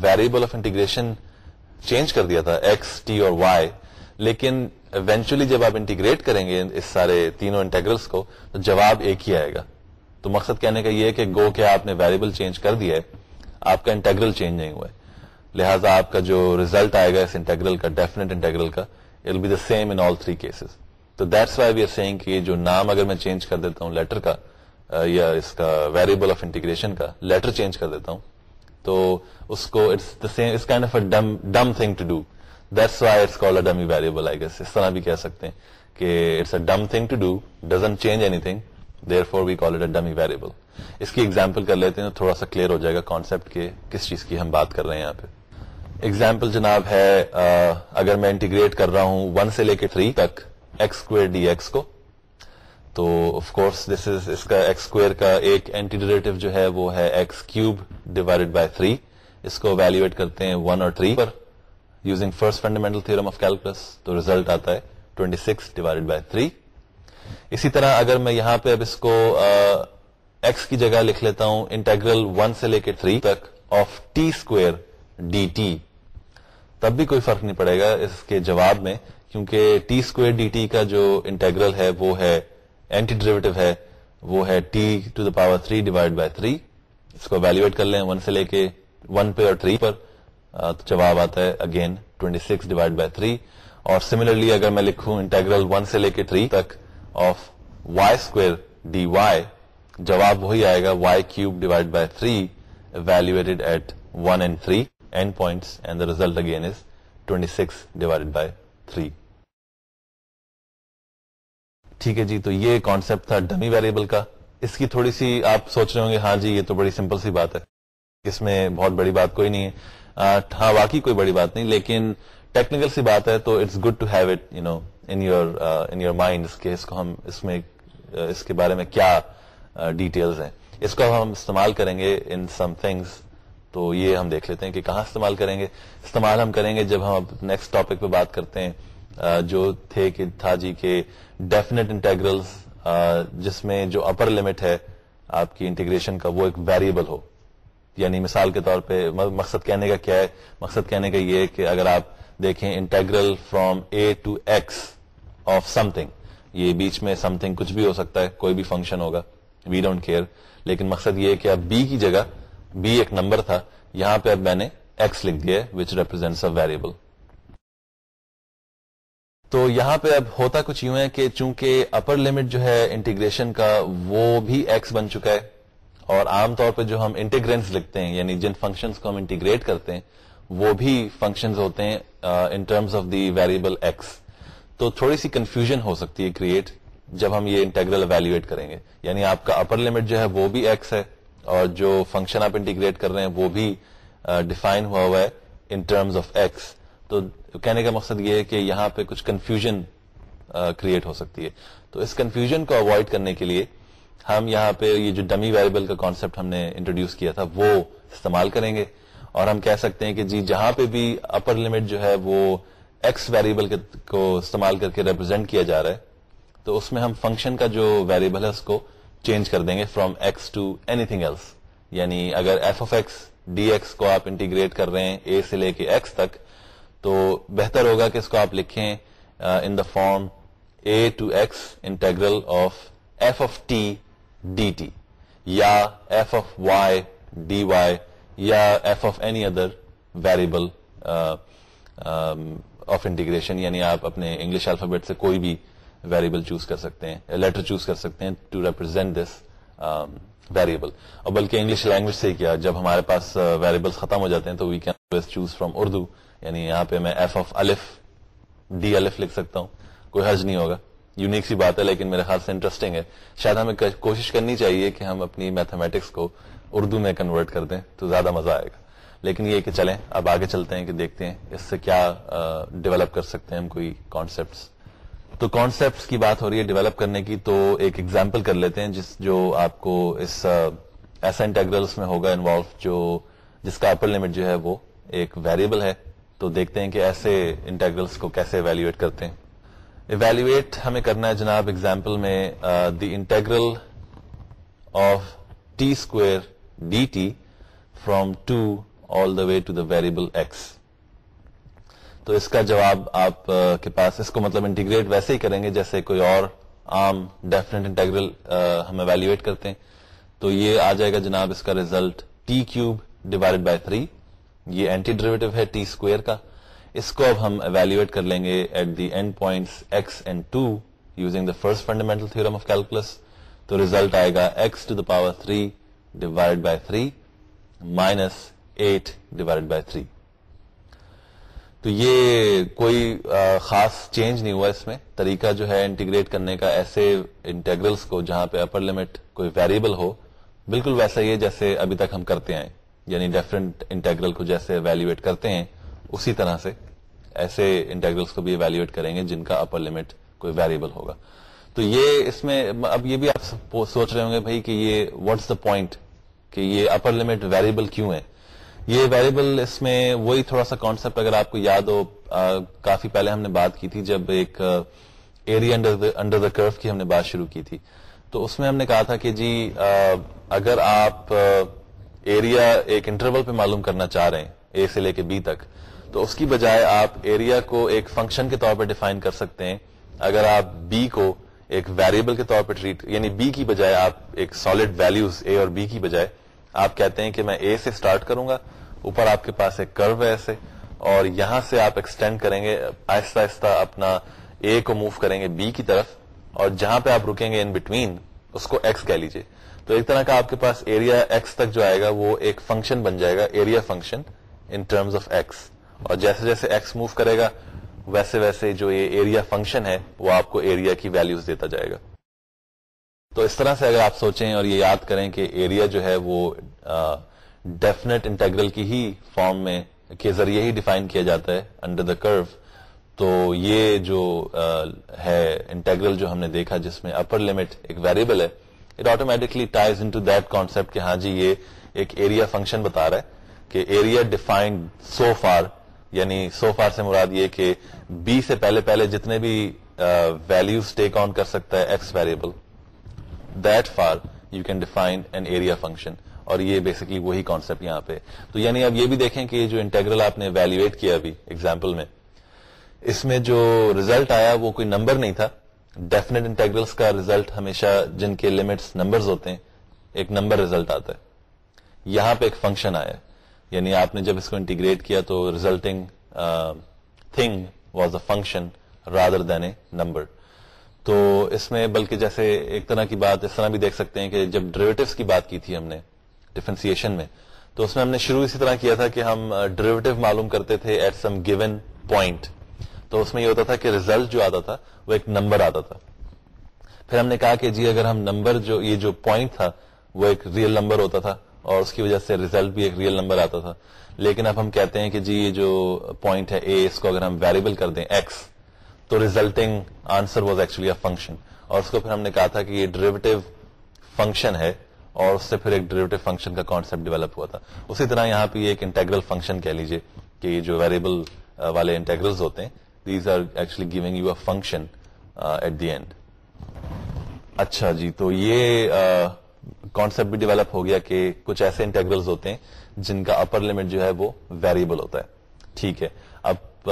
ویریبل آف انٹیگریشن چینج کر دیا تھا ایکس ٹی اور وائی لیکن ایونچولی جب آپ انٹیگریٹ کریں گے اس سارے تینوں انٹیگرلس کو، تو جواب ایک ہی آئے گا۔ تو مقصد کہنے کا یہ ہے کہ گو کہ آپ نے ویریبل چینج کر دیا ہے، آپ کا انٹیگرل چینج نہیں ہوا ہے۔ لہٰذا آپ کا جو ریزلٹ آئے گا اس انٹیگرل کا ڈیفینیٹ انٹیگرل کا it be the same in all three cases تو that's why we are seeing کہ جو نام اگر میں چینج کر دیتا ہوں لیٹر کا یا اس کا ویریبل آف انٹیگریشن کا لیٹر چینج کر دیتا ہوں، تو اس کو it's dumb thing to do that's why it's call dummy variable I guess اس طرح بھی کہہ سکتے ہیں کہ it's a dumb thing to do doesn't change anything therefore we call it a dummy variable اس کی ایگزامپل کر لیتے ہیں تھوڑا سا کلیئر ہو جائے گا کانسپٹ کے کس چیز کی ہم بات کر رہے ہیں یہاں پہ ایگزامپل جناب ہے اگر میں انٹیگریٹ کر رہا ہوں ون سے لے کے تھری تک ایکس اسکوئر ڈی ایکس کو تو آف کورس دس از اس کا ایکس اسکوئر کا ایک اینٹی ڈیریٹو جو ہے وہ ہے x cube divided by three اس کو ویلویٹ کرتے ہیں ون اور three per. Using first fundamental theorem of calculus تو ریزلٹ آتا ہے 26 سکس ڈیوائڈ بائی تھری اسی طرح اگر میں یہاں پہ اب اس کو ایکس uh, کی جگہ لکھ لیتا ہوں انٹیگرل ون سے لے کے تھری تک of t square d t تب بھی کوئی فرق نہیں پڑے گا اس کے جواب میں کیونکہ ٹی اسکوئر ڈی ٹی کا جو انٹیگرل ہے وہ ہے اینٹی ڈریویٹو ہے وہ ہے t to the power three divide by three اس کو ویلویٹ کر لیں ون سے لے کے ون پہ اور تھری پر. تو جواب آتا ہے again 26 six divide by three اور سملرلی اگر میں لکھوں انٹیگرل ون سے لے کے تھری تک of y square d y جواب وہی آئے گا y cube divide by three evaluated at one and three end points and the result again is twenty six divide by three ٹھیک ہے جی تو یہ کانسپٹ تھا ڈمی ویریبل کا۔ اس کی تھوڑی سی آپ سوچ رہے ہوں گے ہاں جی یہ تو بڑی سمپل سی بات ہے۔ اس میں بہت بڑی بات کوئی نہیں ہے۔ ہاں واقعی کوئی بڑی بات نہیں، لیکن ٹیکنیکل سی بات ہے، تو it's good to have it you know in your in your mind کہ اس کو ہم، اس میں اس کے بارے میں کیا ڈیٹیلز ہیں۔ اس کو ہم استعمال کریں گے ان سم تھنگس تو یہ ہم دیکھ لیتے ہیں کہ کہاں استعمال کریں گے۔ استعمال ہم کریں گے جب ہم نیکسٹ ٹاپک پہ بات کرتے ہیں جو تھے کہ، تھا جی کہ ڈیفینیٹ انٹیگرلس جس میں جو اپر لمٹ ہے، آپ کی انٹیگریشن کا وہ ایک ویریبل ہو۔ یعنی مثال کے طور پہ مقصد کہنے کا کیا ہے؟ مقصد کہنے کا یہ کہ اگر آپ دیکھیں integral from a to x of something یہ بیچ میں سم تھنگ کچھ بھی ہو سکتا ہے، کوئی بھی فنکشن ہوگا وی ڈونٹ کیئر لیکن مقصد یہ کہ اب بی کی جگہ بی ایک نمبر تھا، یہاں پہ اب میں نے ایکس لکھ دیا وچ ریپرزینٹس اے ویریبل تو یہاں پہ اب ہوتا کچھ یوں ہے کہ چونکہ اپر لمٹ جو ہے انٹیگریشن کا، وہ بھی ایکس بن چکا ہے اور عام طور پہ جو ہم انٹیگرینس لکھتے ہیں یعنی جن فنکشنز کو ہم انٹیگریٹ کرتے ہیں، وہ بھی فنکشنز ہوتے ہیں in terms of the variable x تو تھوڑی سی کنفیوژن ہو سکتی ہے کریٹ جب ہم یہ انٹیگرل اویلویٹ کریں گے۔ یعنی آپ کا اپر لمٹ جو ہے وہ بھی ایکس ہے، اور جو فنکشن آپ انٹیگریٹ کر رہے ہیں وہ بھی ڈیفائن ہوا ہوا ہے ان ٹرمز آف ایکس تو کہنے کا مقصد یہ ہے کہ یہاں پہ کچھ کنفیوژن کریٹ ہو سکتی ہے۔ تو اس کنفیوژن کو اوائڈ کرنے کے لیے ہم یہاں پہ یہ جو ڈمی ویریبل کا کانسیپٹ ہم نے انٹروڈیوس کیا تھا، وہ استعمال کریں گے۔ اور ہم کہہ سکتے ہیں کہ جی جہاں پہ بھی اپر لمٹ جو ہے، وہ ایکس ویریبل کو استعمال کر کے ریپرزینٹ کیا جا رہا ہے۔ تو اس میں ہم فنکشن کا جو ویریبل ہے، اس کو چینج کر دیں گے from x to anything else یعنی اگر f of x d x کو آپ انٹیگریٹ کر رہے ہیں اے سے لے کے ایکس تک، تو بہتر ہوگا کہ اس کو آپ لکھیں in the form a to x integral of f of t d t یا f of y d y یا f of any other variable of integration یعنی آپ اپنے انگلش الفابیٹ سے کوئی بھی ویریبل چوز کر سکتے ہیں لیٹر چوز کر سکتے ہیں ٹو ریپرزینٹ دس ویریبل اور بلکہ انگلش لینگویج سے کیا، جب ہمارے پاس uh, ویریبل ختم ہو جاتے ہیں تو we can choose from Urdu یعنی یہاں پہ میں ایف آف الف ڈی الف لکھ سکتا ہوں، کوئی حرج نہیں ہوگا. یونیک سی بات ہے، لیکن میرے خیال سے انٹرسٹنگ ہے۔ شاید ہمیں کوشش کرنی چاہیے کہ ہم اپنی میتھمیٹکس کو اردو میں کنورٹ کر دیں تو زیادہ مزہ آئے گا۔ لیکن یہ کہ چلیں، اب آگے چلتے ہیں کہ دیکھتے ہیں اس سے کیا ڈیولپ کر سکتے ہیں ہم کوئی کانسیپٹس تو کانسیپٹس کی بات ہو رہی ہے ڈیولپ کرنے کی، تو ایک ایگزامپل کر لیتے ہیں جس جو آپ کو اس ایسا انٹیگرلس میں ہوگا انوالو جو جس کا اپر لمٹ جو ہے وہ ایک ویریبل ہے۔ تو دیکھتے ہیں کہ ایسے انٹیگرلس کو کیسے ایویلویٹ کرتے ہیں۔ ایویلویٹ ہمیں کرنا ہے جناب ایگزامپل میں the integral of t square d t from two all the way to the variable x تو اس کا جواب آپ uh, کے پاس، اس کو مطلب انٹیگریٹ ویسے ہی کریں گے جیسے کوئی اور عام ڈیفینیٹ انٹیگرل uh, ہم ایویلویٹ کرتے ہیں. تو یہ آ جائے گا جناب اس کا result t cube divide by three یہ اینٹی ڈریویٹو ہے ٹی اسکوئر کا. اس کو اب ہم ایویلویٹ کر لیں گے at the end point x and two using the first fundamental theorem of calculus تو ریزلٹ آئے گا x to the power three divide by three minus eight divide by three تو یہ کوئی خاص چینج نہیں ہوا اس میں. طریقہ جو ہے انٹیگریٹ کرنے کا ایسے انٹیگرلس کو جہاں پہ اپر لمٹ کوئی ویریبل ہو، بالکل ویسا ہی ہے جیسے ابھی تک ہم کرتے ہیں یعنی ڈفرنٹ انٹیگرل کو جیسے ویلویٹ کرتے ہیں۔ اسی طرح سے ایسے انٹیگرلس کو بھی ویلویٹ کریں گے جن کا اپر لمٹ کوئی ویریبل ہوگا۔ تو یہ اس میں اب یہ بھی آپ سوچ رہے ہوں گے بھائی کہ یہ واٹس دا پوائنٹ کہ یہ اپر لمٹ ویریبل کیوں ہے؟ یہ ویریبل اس میں وہی تھوڑا سا کانسیپٹ اگر آپ کو یاد ہو کافی پہلے ہم نے بات کی تھی جب ایک ایریا انڈر دا کرو کی ہم نے بات شروع کی تھی۔ تو اس میں ہم نے کہا تھا کہ جی اگر آپ ایریا ایک انٹرول پہ معلوم کرنا چاہ رہے ہیں اے سے لے کے بی تک تو اس کی بجائے آپ ایریا کو ایک فنکشن کے طور پہ ڈیفائن کر سکتے ہیں۔ اگر آپ بی کو ایک ویریبل کے طور پہ ٹریٹ یعنی بی کی بجائے آپ ایک سالڈ ویلوز اے اور بی کی بجائے آپ کہتے ہیں کہ میں اے سے اسٹارٹ کروں گا۔ اوپر آپ کے پاس ایک کرو ہے ایسے۔ اور یہاں سے آپ ایکسٹینڈ کریں گے، آہستہ آہستہ اپنا اے کو موو کریں گے بی کی طرف۔ اور جہاں پہ آپ رکیں گے ان بٹوین اس کو ایکس کہہ لیجیے تو ایک طرح کا آپ کے پاس ایریا ایکس تک جو آئے گا، وہ ایک فنکشن بن جائے گا area function in terms of x اور جیسے جیسے ایکس موو کرے گا، ویسے ویسے جو یہ ایریا فنکشن ہے، وہ آپ کو ایریا کی ویلوز دیتا جائے گا۔ تو اس طرح سے اگر آپ سوچیں اور یہ یاد کریں کہ ایریا جو ہے وہ ڈیفینیٹ انٹیگرل کی ہی فارم میں، کے ذریعے ہی ڈیفائن کیا جاتا ہے انڈر دا کرو تو یہ جو ہے انٹیگرل جو ہم نے دیکھا جس میں اپر لمٹ ایک ویریبل ہے it automatically ties into that concept کہ ہاں جی یہ ایک ایریا فنکشن بتا رہا ہے کہ ایریا ڈیفائنڈ سو فار یعنی سو فار سے مراد یہ کہ بی سے پہلے پہلے جتنے بھی ویلوز ٹیک آن کر سکتا ہے x variable that for you can define an area function اور یہ بیسکلی وہی کانسپٹ یہاں پہ. تو یعنی اب یہ بھی دیکھیں کہ جو انٹرگرل آپ نے ویلویٹ کیا ابھی ایگزامپل میں، اس میں جو ریزلٹ آیا وہ کوئی نمبر نہیں تھا. ڈیفینیٹ انٹرگرلس کا ریزلٹ ہمیشہ جن کے لمٹس نمبرز ہوتے ہیں، ایک نمبر ریزلٹ آتا ہے. یہاں پہ ایک فنکشن آیا یعنی آپ نے جب اس کو انٹیگریٹ کیا تو resulting thing was a function rather than a number تو اس میں بلکہ جیسے ایک طرح کی بات اس طرح بھی دیکھ سکتے ہیں کہ جب ڈریویٹوس کی بات کی تھی ہم نے ڈیفرنسیشن میں، تو اس میں ہم نے شروع اسی طرح کیا تھا کہ ہم ڈریویٹو معلوم کرتے تھے ایٹ سم گیون پوائنٹ تو اس میں یہ ہوتا تھا کہ ریزلٹ جو آتا تھا وہ ایک نمبر آتا تھا۔ پھر ہم نے کہا کہ جی اگر ہم نمبر جو، یہ جو پوائنٹ تھا وہ ایک ریئل نمبر ہوتا تھا اور اس کی وجہ سے ریزلٹ بھی ایک ریئل نمبر آتا تھا۔ لیکن اب ہم کہتے ہیں کہ جی یہ جو پوائنٹ ہے اے اس کو اگر ہم ویریبل کر دیں ایکس تو resulting answer was actually a function اور اس کو پھر ہم نے کہا تھا کہ یہ ڈریویٹو فنکشن ہے اور اس سے پھر ایک ڈریویٹو فنکشن کا کانسیپٹ ڈیولپ ہوا تھا۔ اسی طرح یہاں پہ ایک انٹیگرل فنکشن کہہ لیجیے کہ یہ جو ویریبل والے انٹیگرل ہوتے ہیں these are actually giving you a function at the end اچھا جی تو یہ کانسیپٹ بھی ڈیولپ ہو گیا کہ کچھ ایسے انٹیگرل ہوتے ہیں جن کا اپر لمٹ جو ہے وہ ویریبل ہوتا ہے۔ ٹھیک ہے۔ اب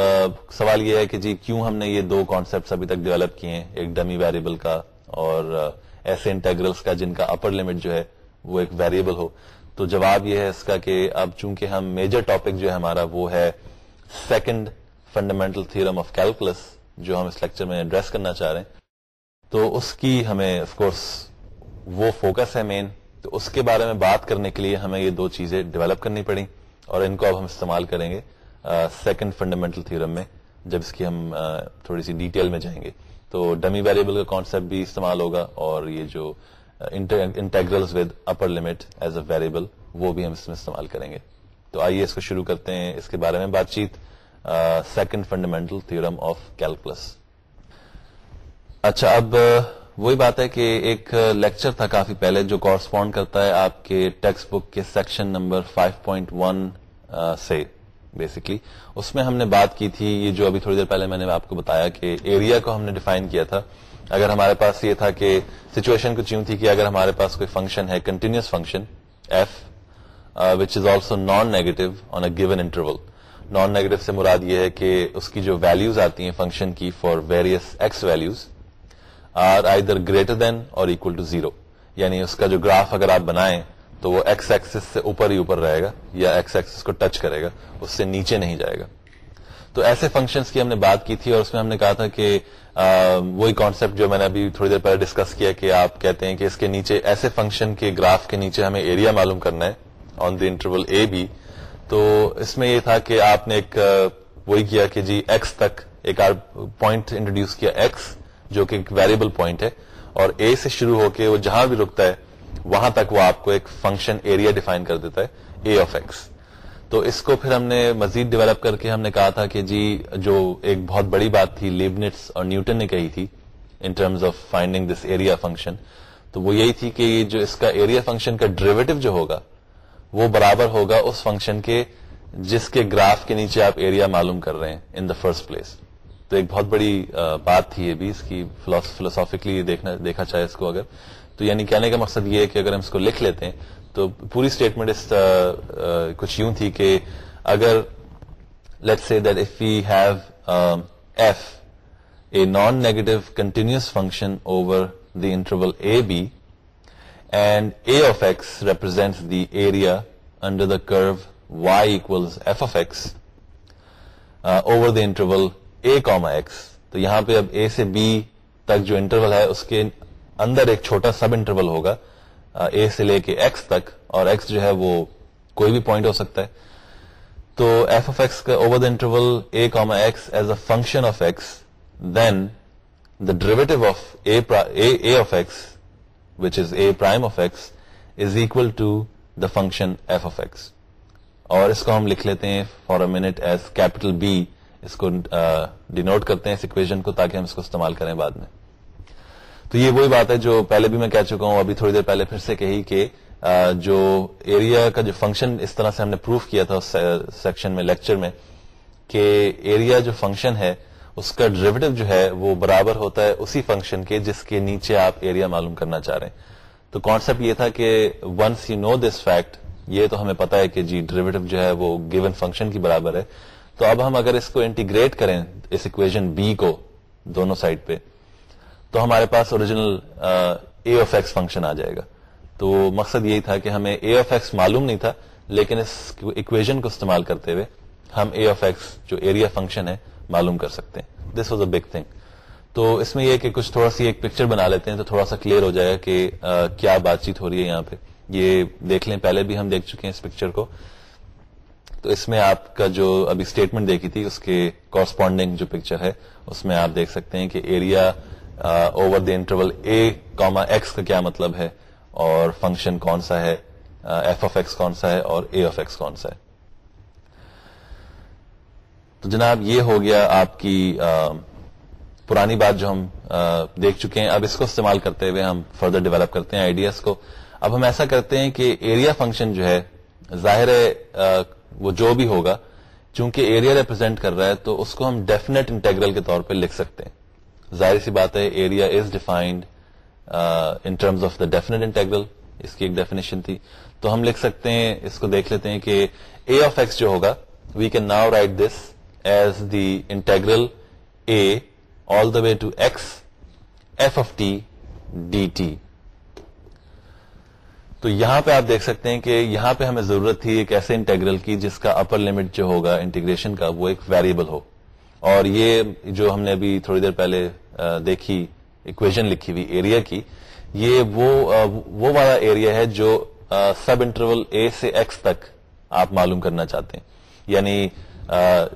سوال یہ ہے کہ جی کیوں ہم نے یہ دو کانسیپٹ ابھی تک ڈیولپ کیے ہیں؟ ایک ڈمی ویریبل کا اور ایسے انٹیگرلس کا جن کا اپر لمٹ جو ہے وہ ایک ویریبل ہو۔ تو جواب یہ ہے اس کا کہ اب چونکہ ہم میجر ٹاپک جو ہے ہمارا وہ ہے second fundamental theorem of calculus جو ہم اس لیکچر میں ایڈریس کرنا چاہ رہے ہیں، تو اس کی ہمیں آف کورس وہ فوکس ہے مین تو اس کے بارے میں بات کرنے کے لیے ہمیں یہ دو چیزیں ڈیولپ کرنی پڑی اور ان کو اب ہم استعمال کریں گے سیکنڈ فنڈامنٹل تھرم میں، جب اس کی ہم تھوڑی سی ڈیٹیل میں جائیں گے. تو ڈمی ویریبل کا کانسیپٹ بھی استعمال ہوگا اور یہ جو integral with upper limit as a variable وہ بھی ہم اس میں استعمال کریں گے. تو آئیے اس کو شروع کرتے ہیں. اس کے بارے میں بات چیت second fundamental theorem of calculus اچھا اب وہی بات ہے کہ ایک لیکچر تھا کافی پہلے جو کورسپونڈ کرتا ہے آپ کے ٹیکسٹ بک کے سیکشن نمبر 5.1 سے بیسکلی اس میں ہم نے بات کی تھی، یہ جو ابھی تھوڑی دیر پہلے میں نے آپ کو بتایا کہ ایریا کو ہم نے ڈیفائن کیا تھا۔ اگر ہمارے پاس یہ تھا کہ سچویشن کچھ یوں تھی کہ اگر ہمارے پاس کوئی فنکشن ہے continuous function f which is also non negative on a given interval non negative سے مراد یہ ہے کہ اس کی جو ویلوز آتی ہیں فنکشن کی for various x values are either greater than اور اکول ٹو زیرو یعنی اس کا جو گراف اگر آپ بنائیں تو وہ ایکس ایکسس سے اوپر ہی اوپر رہے گا یا ایکس ایکسس کو ٹچ کرے گا، اس سے نیچے نہیں جائے گا۔ تو ایسے فنکشنز کی ہم نے بات کی تھی اور اس میں ہم نے کہا تھا کہ وہی کانسیپٹ جو میں نے ابھی تھوڑی دیر پہلے ڈسکس کیا کہ آپ کہتے ہیں کہ اس کے نیچے ایسے فنکشن کے گراف کے نیچے ہمیں ایریا معلوم کرنا ہے آن دی انٹرول اے بی تو اس میں یہ تھا کہ آپ نے ایک وہی کیا کہ جی ایکس تک ایک پوائنٹ انٹروڈیوس کیا ایکس جو کہ ایک ویریبل پوائنٹ ہے اور اے سے شروع ہو کے وہ جہاں بھی رکتا ہے، وہاں تک وہ آپ کو ایک فنکشن ایریا ڈیفائن کر دیتا ہے اے آف ایکس تو اس کو پھر ہم نے مزید ڈیولپ کر کے ہم نے کہا تھا کہ جی جو ایک بہت بڑی بات تھی لیبنٹس اور نیوٹن نے کہی تھی in terms of finding this area function تو وہ یہی تھی کہ جو اس کا ایریا فنکشن کا ڈریویٹو جو ہوگا، وہ برابر ہوگا اس فنکشن کے جس کے گراف کے نیچے آپ ایریا معلوم کر رہے ہیں ان دا فرسٹ پلیس تو ایک بہت بڑی بات تھی یہ بھی اس کی فلوسافکلی دیکھا چاہے اس کو اگر. تو یعنی کہنے کا مقصد یہ ہے کہ اگر ہم اس کو لکھ لیتے ہیں، تو پوری اسٹیٹمنٹ اس کچھ یوں تھی کہ اگر let say that if you have f a non negative continuous function over the interval a b and a of x represent the area under the curve y equal f of x over the interval a comma x تو یہاں پہ اب اے سے be تک جو interval ہے، اس کے اندر ایک چھوٹا سب انٹرول ہوگا اے سے لے کے ایکس تک، اور ایکس جو ہے وہ کوئی بھی پوائنٹ ہو سکتا ہے۔ تو ایف آف ایکس کا over the interval a comma x as a function of x then the derivative of a of x which is a prime of x is equal to the function f of x اور اس کو ہم لکھ لیتے ہیں for a minute as capital B اس کو denote کرتے ہیں اس اکویژن کو تاکہ ہم اس کو استعمال کریں بعد میں۔ تو یہ وہی بات ہے جو پہلے بھی میں کہہ چکا ہوں، ابھی تھوڑی دیر پہلے پھر سے کہی کہ جو ایریا کا جو فنکشن اس طرح سے ہم نے پروف کیا تھا اس سیکشن میں لیکچر میں، کہ ایریا جو فنکشن ہے، اس کا ڈریویٹو جو ہے، وہ برابر ہوتا ہے اسی فنکشن کے جس کے نیچے آپ ایریا معلوم کرنا چاہ رہے ہیں۔ تو کانسیپٹ یہ تھا کہ once you know this fact یہ تو ہمیں پتا ہے کہ جی ڈریویٹو جو ہے، وہ گیون فنکشن کی برابر ہے۔ تو اب ہم اگر اس کو انٹیگریٹ کریں اس اکویژن بی کو دونوں سائڈ پہ، تو ہمارے پاس original A of x function آ جائے گا۔ تو مقصد یہی تھا کہ ہمیں اے آف ایکس معلوم نہیں تھا، لیکن اس اکویژن کو استعمال کرتے ہوئے ہم اے آف ایکس جو ایریا فنکشن ہے معلوم کر سکتے ہیں۔ This was a big thing تو اس میں یہ کہ کچھ تھوڑا سی ایک پکچر بنا لیتے ہیں تو تھوڑا سا کلیئر ہو جائے گا کہ کیا بات چیت ہو رہی ہے یہاں پہ۔ یہ دیکھ لیں، پہلے بھی ہم دیکھ چکے ہیں اس پکچر کو۔ تو اس میں آپ کا جو ابھی اسٹیٹمنٹ دیکھی تھی، اس کے کورسپونڈنگ جو پکچر ہے، اس میں آپ دیکھ سکتے ہیں کہ area over the interval A comma x کا کیا مطلب ہے اور فنکشن کون سا ہے ایف آف ایکس کون سا ہے اور اے آف ایکس کون سا ہے۔ تو جناب، یہ ہو گیا آپ کی پرانی بات جو ہم دیکھ چکے ہیں۔ اب اس کو استعمال کرتے ہوئے ہم فردر ڈیولپ کرتے ہیں آئیڈیاز کو۔ اب ہم ایسا کرتے ہیں کہ ایریا فنکشن جو ہے، ظاہر ہے وہ جو بھی ہوگا، چونکہ ایریا ریپرزینٹ کر رہا ہے، تو اس کو ہم ڈیفینیٹ انٹیگرل کے طور پہ لکھ سکتے ہیں۔ ظاہر سی بات ہے area is defined in terms of the definite integral اس کی ایک ڈیفینیشن تھی۔ تو ہم لکھ سکتے ہیں، اس کو دیکھ لیتے ہیں کہ اے آف ایکس جو ہوگا we can now write this as the integral A all the way to x f of t d t تو یہاں پہ آپ دیکھ سکتے ہیں کہ یہاں پہ ہمیں ضرورت تھی ایک ایسے انٹیگرل کی جس کا اپر لمٹ جو ہوگا انٹیگریشن کا وہ ایک ویریبل ہو۔ اور یہ جو ہم نے ابھی تھوڑی دیر پہلے دیکھی اکویژن لکھی ہوئی ایریا کی، یہ وہ وہ والا ایریا ہے جو سب انٹرول اے سے ایکس تک آپ معلوم کرنا چاہتے ہیں۔ یعنی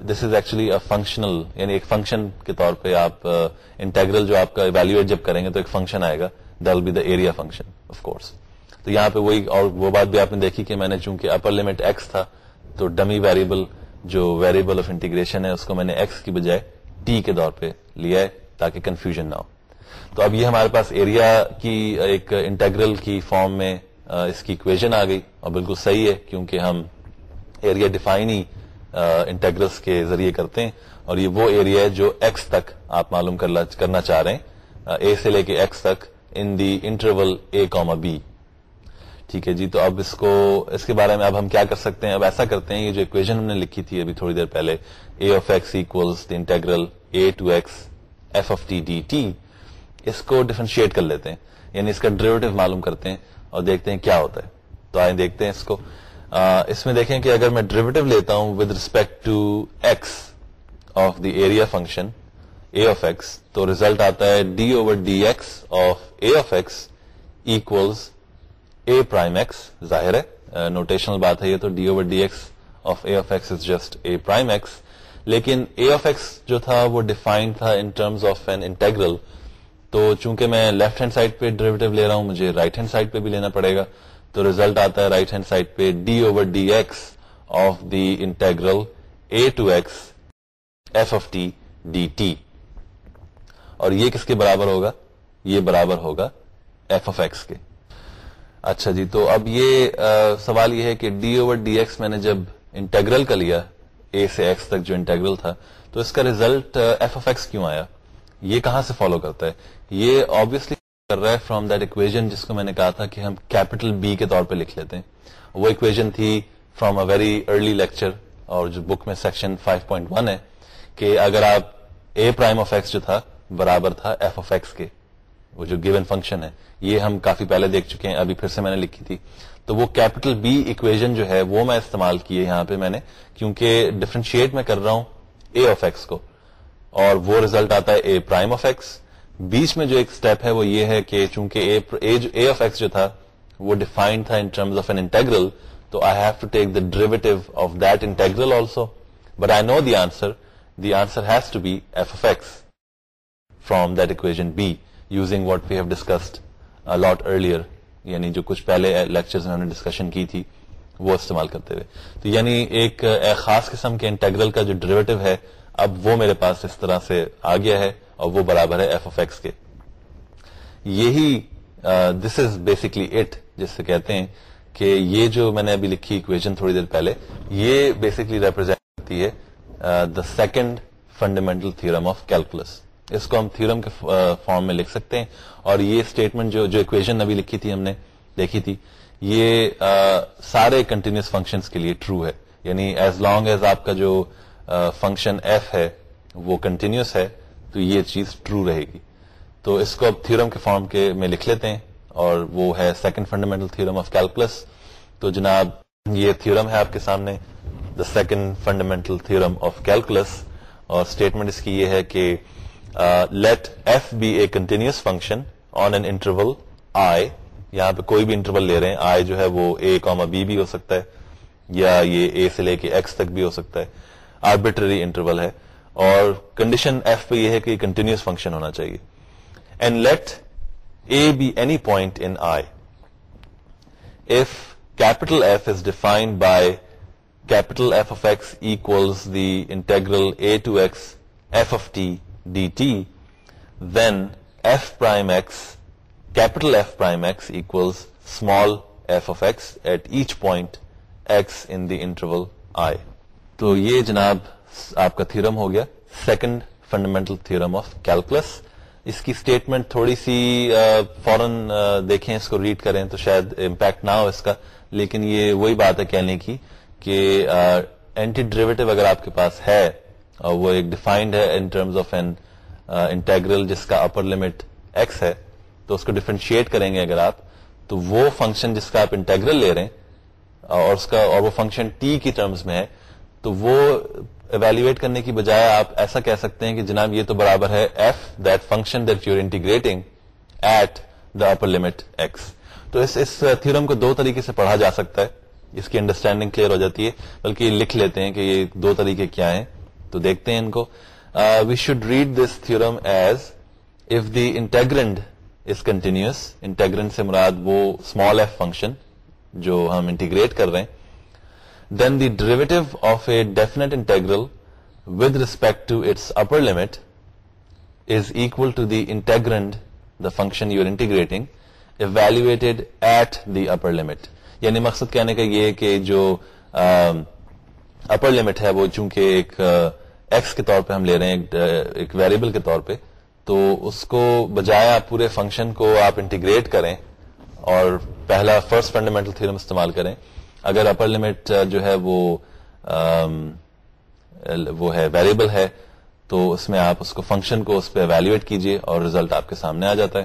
دس از ایکچولی فنکشنل یعنی ایک فنکشن کے طور پہ آپ انٹیگرل جو آپ کا ایویلویٹ جب کریں گے تو ایک فنکشن آئے گا۔ Will be the area function of course تو یہاں پہ وہی اور وہ بات بھی آپ نے دیکھی کہ میں نے چونکہ اپر لمٹ ایکس تھا، تو ڈمی ویریبل جو ویریبل آف انٹیگریشن ہے، اس کو میں نے ایکس کی بجائے ٹی کے دور پہ لیا ہے تاکہ کنفیوژن نہ ہو۔ تو اب یہ ہمارے پاس ایریا کی ایک انٹیگرل کی فارم میں اس کی اکویژن آ گئی اور بالکل صحیح ہے کیونکہ ہم ایریا ڈیفائن ہی انٹیگرلس کے ذریعے کرتے ہیں اور یہ وہ ایریا ہے جو ایکس تک آپ معلوم کرنا چاہ رہے ہیں۔ اے سے لے کے ایکس تک ان the interval a comma be ٹھیک ہے جی تو اب اس کو، اس کے بارے میں اب ہم کیا کر سکتے ہیں؟ اب ایسا کرتے ہیں یہ جو اکویژن ہم نے لکھی تھی ابھی تھوڑی دیر پہلے A of x integral A to x f of t d t اس کو ڈیفرنشیٹ کر لیتے ہیں یعنی اس کا ڈریویٹو معلوم کرتے ہیں اور دیکھتے ہیں کیا ہوتا ہے۔ تو آئے دیکھتے ہیں اس کو۔ اس میں دیکھیں کہ اگر میں ڈریویٹو لیتا ہوں with respect to x of the area function A of x تو ریزلٹ آتا ہے d over d x of A of x equals A prime x ظاہر ہے. Uh, نوٹیشنل بات ہے یہ تو d over d x of A of x is just A prime x لیکن اے آف ایکس جو تھا وہ ڈیفائنڈ تھا in terms of an integral تو چونکہ میں لیفٹ ہینڈ سائڈ پہ ڈریویٹو لے رہا ہوں، مجھے رائٹ ہینڈ سائڈ پہ بھی لینا پڑے گا. تو ریزلٹ آتا ہے رائٹ ہینڈ سائڈ پہ d over d x of the integral A to x f of t d t اور یہ کس کے برابر ہوگا؟ یہ برابر ہوگا ایف آف ایکس کے. اچھا جی تو اب یہ سوال یہ ہے کہ ڈی اوور ڈی ایکس میں نے جب انٹیگرل کا لیا اے سے ایکس تک جو انٹیگرل تھا، تو اس کا ریزلٹ ایف اف ایکس کیوں آیا؟ یہ کہاں سے فالو کرتا ہے؟ یہ آبیسلی کر رہا ہے فرام دیٹ اکویژن جس کو میں نے کہا تھا کہ ہم کیپیٹل بی کے طور پہ لکھ لیتے ہیں۔ وہ اکویژن تھی from a very early lecture اور جو بک میں سیکشن 5.1 ہے کہ اگر آپ اے پرائم آف ایکس جو تھا، برابر تھا ایف آف ایکس کے۔ وہ جو گیون فنکشن ہے، یہ ہم کافی پہلے دیکھ چکے ہیں، ابھی پھر سے میں نے لکھی تھی۔ تو وہ کیپٹل بی اکویژن جو ہے، وہ میں استعمال کی ہے یہاں پہ میں نے، کیونکہ ڈفرینشیٹ میں کر رہا ہوں اے آف ایکس کو۔ اور وہ ریزلٹ آتا ہے اے پرائم آف ایکس بیچ میں جو ایک اسٹیپ ہے، وہ یہ ہے کہ چونکہ اے آف ایکس جو تھا، وہ ڈیفائنڈ تھا in terms of an integral تو I have to take the derivative of that integral also but I know the answer the answer has to be f of x from that equation by using what we have discussed lot earlier یعنی جو کچھ پہلے lecture میں ہم نے discussion کی تھی، وہ استعمال کرتے ہوئے۔ تو یعنی ایک خاص قسم کے انٹیگرل کا جو ڈریویٹو ہے، اب وہ میرے پاس اس طرح سے آ گیا ہے اور وہ برابر ہے ایف اف ایکس کے۔ یہی دس از بیسکلی اٹ جس سے کہتے ہیں کہ یہ جو میں نے ابھی لکھی اکویژن تھوڑی دیر پہلے، یہ بیسکلی ریپرزینٹ کرتی ہے the second fundamental theorem of calculus اس کو ہم تھیورم کے فارم میں لکھ سکتے ہیں۔ اور یہ اسٹیٹمنٹ جو جو اکویژن ابھی لکھی تھی ہم نے، دیکھی تھی۔ یہ سارے کنٹینیوس فنکشن کے لیے ٹرو ہے۔ یعنی ایز لانگ ایز آپ کا جو فنکشن ایف ہے، وہ کنٹینیوس ہے، تو یہ چیز ٹرو رہے گی۔ تو اس کو اب تھیورم کے فارم کے میں لکھ لیتے ہیں۔ اور وہ ہے second fundamental theorem of calculus تو جناب، یہ تھورم ہے آپ کے سامنے the second fundamental theorem of calculus اور اسٹیٹمنٹ اس کی یہ ہے کہ let f be a continuous function on an interval I یہاں پہ کوئی بھی انٹرول لے رہے ہیں. آئی جو ہے وہ اے کاما بی بھی ہو سکتا ہے یا یہ اے سے لے کے ایکس تک بھی ہو سکتا ہے. آربیٹری انٹرول ہے. اور کنڈیشن ایف پہ یہ ہے کہ کنٹینیوس فنکشن ہونا چاہیے. And let a be any point in I if capital F is defined by capital F of x equals the integral a to x f of t dt then f prime x capital F prime x equals small f of x at each point x in the interval I تو یہ جناب آپ کا theorem ہو گیا second fundamental theorem of calculus اس کی statement تھوڑی سی فورن دیکھیں، اس کو ریڈ کریں تو شاید امپیکٹ نہ ہو اس کا. لیکن یہ وہی بات ہے کہنے کی کہ اینٹی ڈریویٹو اگر آپ کے پاس ہے وہ ایک ڈیفائنڈ ہے in terms of an integral جس کا اپر لمٹ ایکس ہے، تو اس کو ڈیفرینشیٹ کریں گے اگر آپ، تو وہ فنکشن جس کا آپ انٹیگرل لے رہے ہیں، اور اس کا، اور وہ فنکشن ٹی کی ٹرمز میں ہے، تو وہ ایویلویٹ کرنے کی بجائے آپ ایسا کہہ سکتے ہیں کہ جناب یہ تو برابر ہے f that function that you integrating at the upper limit x تو اس اس تھورم کو دو طریقے سے پڑھا جا سکتا ہے، اس کی انڈرسٹینڈنگ کلیئر ہو جاتی ہے، بلکہ یہ لکھ لیتے ہیں کہ یہ دو طریقے کیا ہیں۔ تو دیکھتے ہیں ان کو. We should read this theorem as if the integrand is continuous integrand سے مراد وہ اسمال ایف فنکشن جو ہم انٹیگریٹ کر رہے ہیں. Then the derivative of a definite integral with respect to its upper limit is equal to the integrand the function you integrating evaluated at the upper limit یعنی مقصد کہنے کا یہ کہ جو اپر لمٹ ہے وہ چونکہ ایک ایکس کے طور پہ ہم لے رہے ہیں ایک ویریبل کے طور پہ۔ تو اس کو بجائے آپ پورے فنکشن کو آپ انٹیگریٹ کریں اور پہلا فرسٹ فنڈامنٹل تھیورم استعمال کریں۔ اگر اپر لمٹ جو ہے وہ وہ ہے ویریبل ہے، تو اس میں آپ اس کو فنکشن کو اس پہ ایویلویٹ کیجیے اور ریزلٹ آپ کے سامنے آ جاتا ہے۔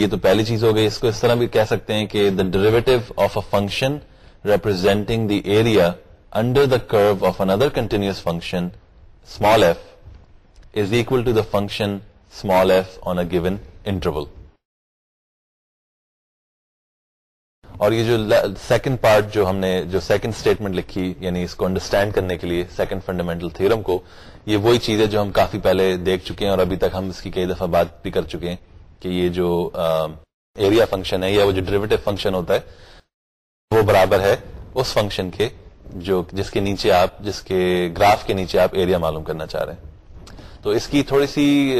یہ تو پہلی چیز ہو گئی۔ اس کو اس طرح بھی کہہ سکتے ہیں کہ the derivative of a function representing the area under the curve of under continuous function small f is equal to the function small f on a given interval اور یہ جو سیکنڈ پارٹ جو ہم نے، جو سیکنڈ اسٹیٹمنٹ لکھی یعنی اس کو انڈرسٹینڈ کرنے کے لیے سیکنڈ فنڈامنٹل تھرم کو، یہ وہی چیز ہے جو ہم کافی پہلے دیکھ چکے ہیں اور ابھی تک ہم اس کی کئی دفعہ بات بھی کر چکے ہیں کہ یہ جو ایریا فنکشن ہے یا وہ جو ڈریویٹو فنکشن ہوتا ہے، وہ برابر ہے اس فنکشن کے جو جس کے نیچے آپ جس کے گراف کے نیچے آپ ایریا معلوم کرنا چاہ رہے ہیں۔ تو اس کی تھوڑی سی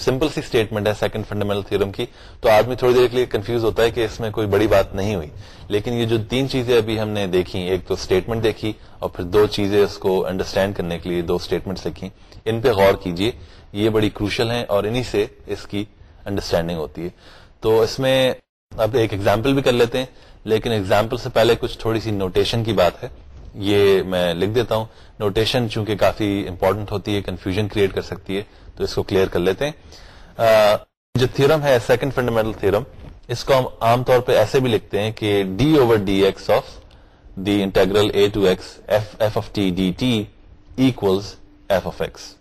سمپل سی اسٹیٹمنٹ ہے سیکنڈ فنڈامنٹل تھیورم کی۔ تو آدمی تھوڑی دیر کے لیے کنفیوز ہوتا ہے کہ اس میں کوئی بڑی بات نہیں ہوئی۔ لیکن یہ جو تین چیزیں ابھی ہم نے دیکھی، ایک تو اسٹیٹمنٹ دیکھی اور پھر دو چیزیں اس کو انڈرسٹینڈ کرنے کے لیے دو اسٹیٹمنٹ لکھی۔ ان پہ غور کیجیے، یہ بڑی کروشل ہیں اور انہی سے اس کی انڈرسٹینڈنگ ہوتی ہے۔ تو اس میں اب ایک ایگزامپل بھی کر لیتے ہیں، لیکن ایگزامپل سے پہلے کچھ تھوڑی سی نوٹیشن کی بات ہے۔ یہ میں لکھ دیتا ہوں۔ نوٹیشن چونکہ کافی امپورٹنٹ ہوتی ہے کنفیوژن کریٹ کر سکتی ہے، تو اس کو کلیئر کر لیتے ہیں۔ جو تھرم ہے سیکنڈ فنڈامنٹل تھرم اس کو ہم عام طور پہ ایسے بھی لکھتے ہیں کہ d over d x of the integral a to x f of t d t equals f of x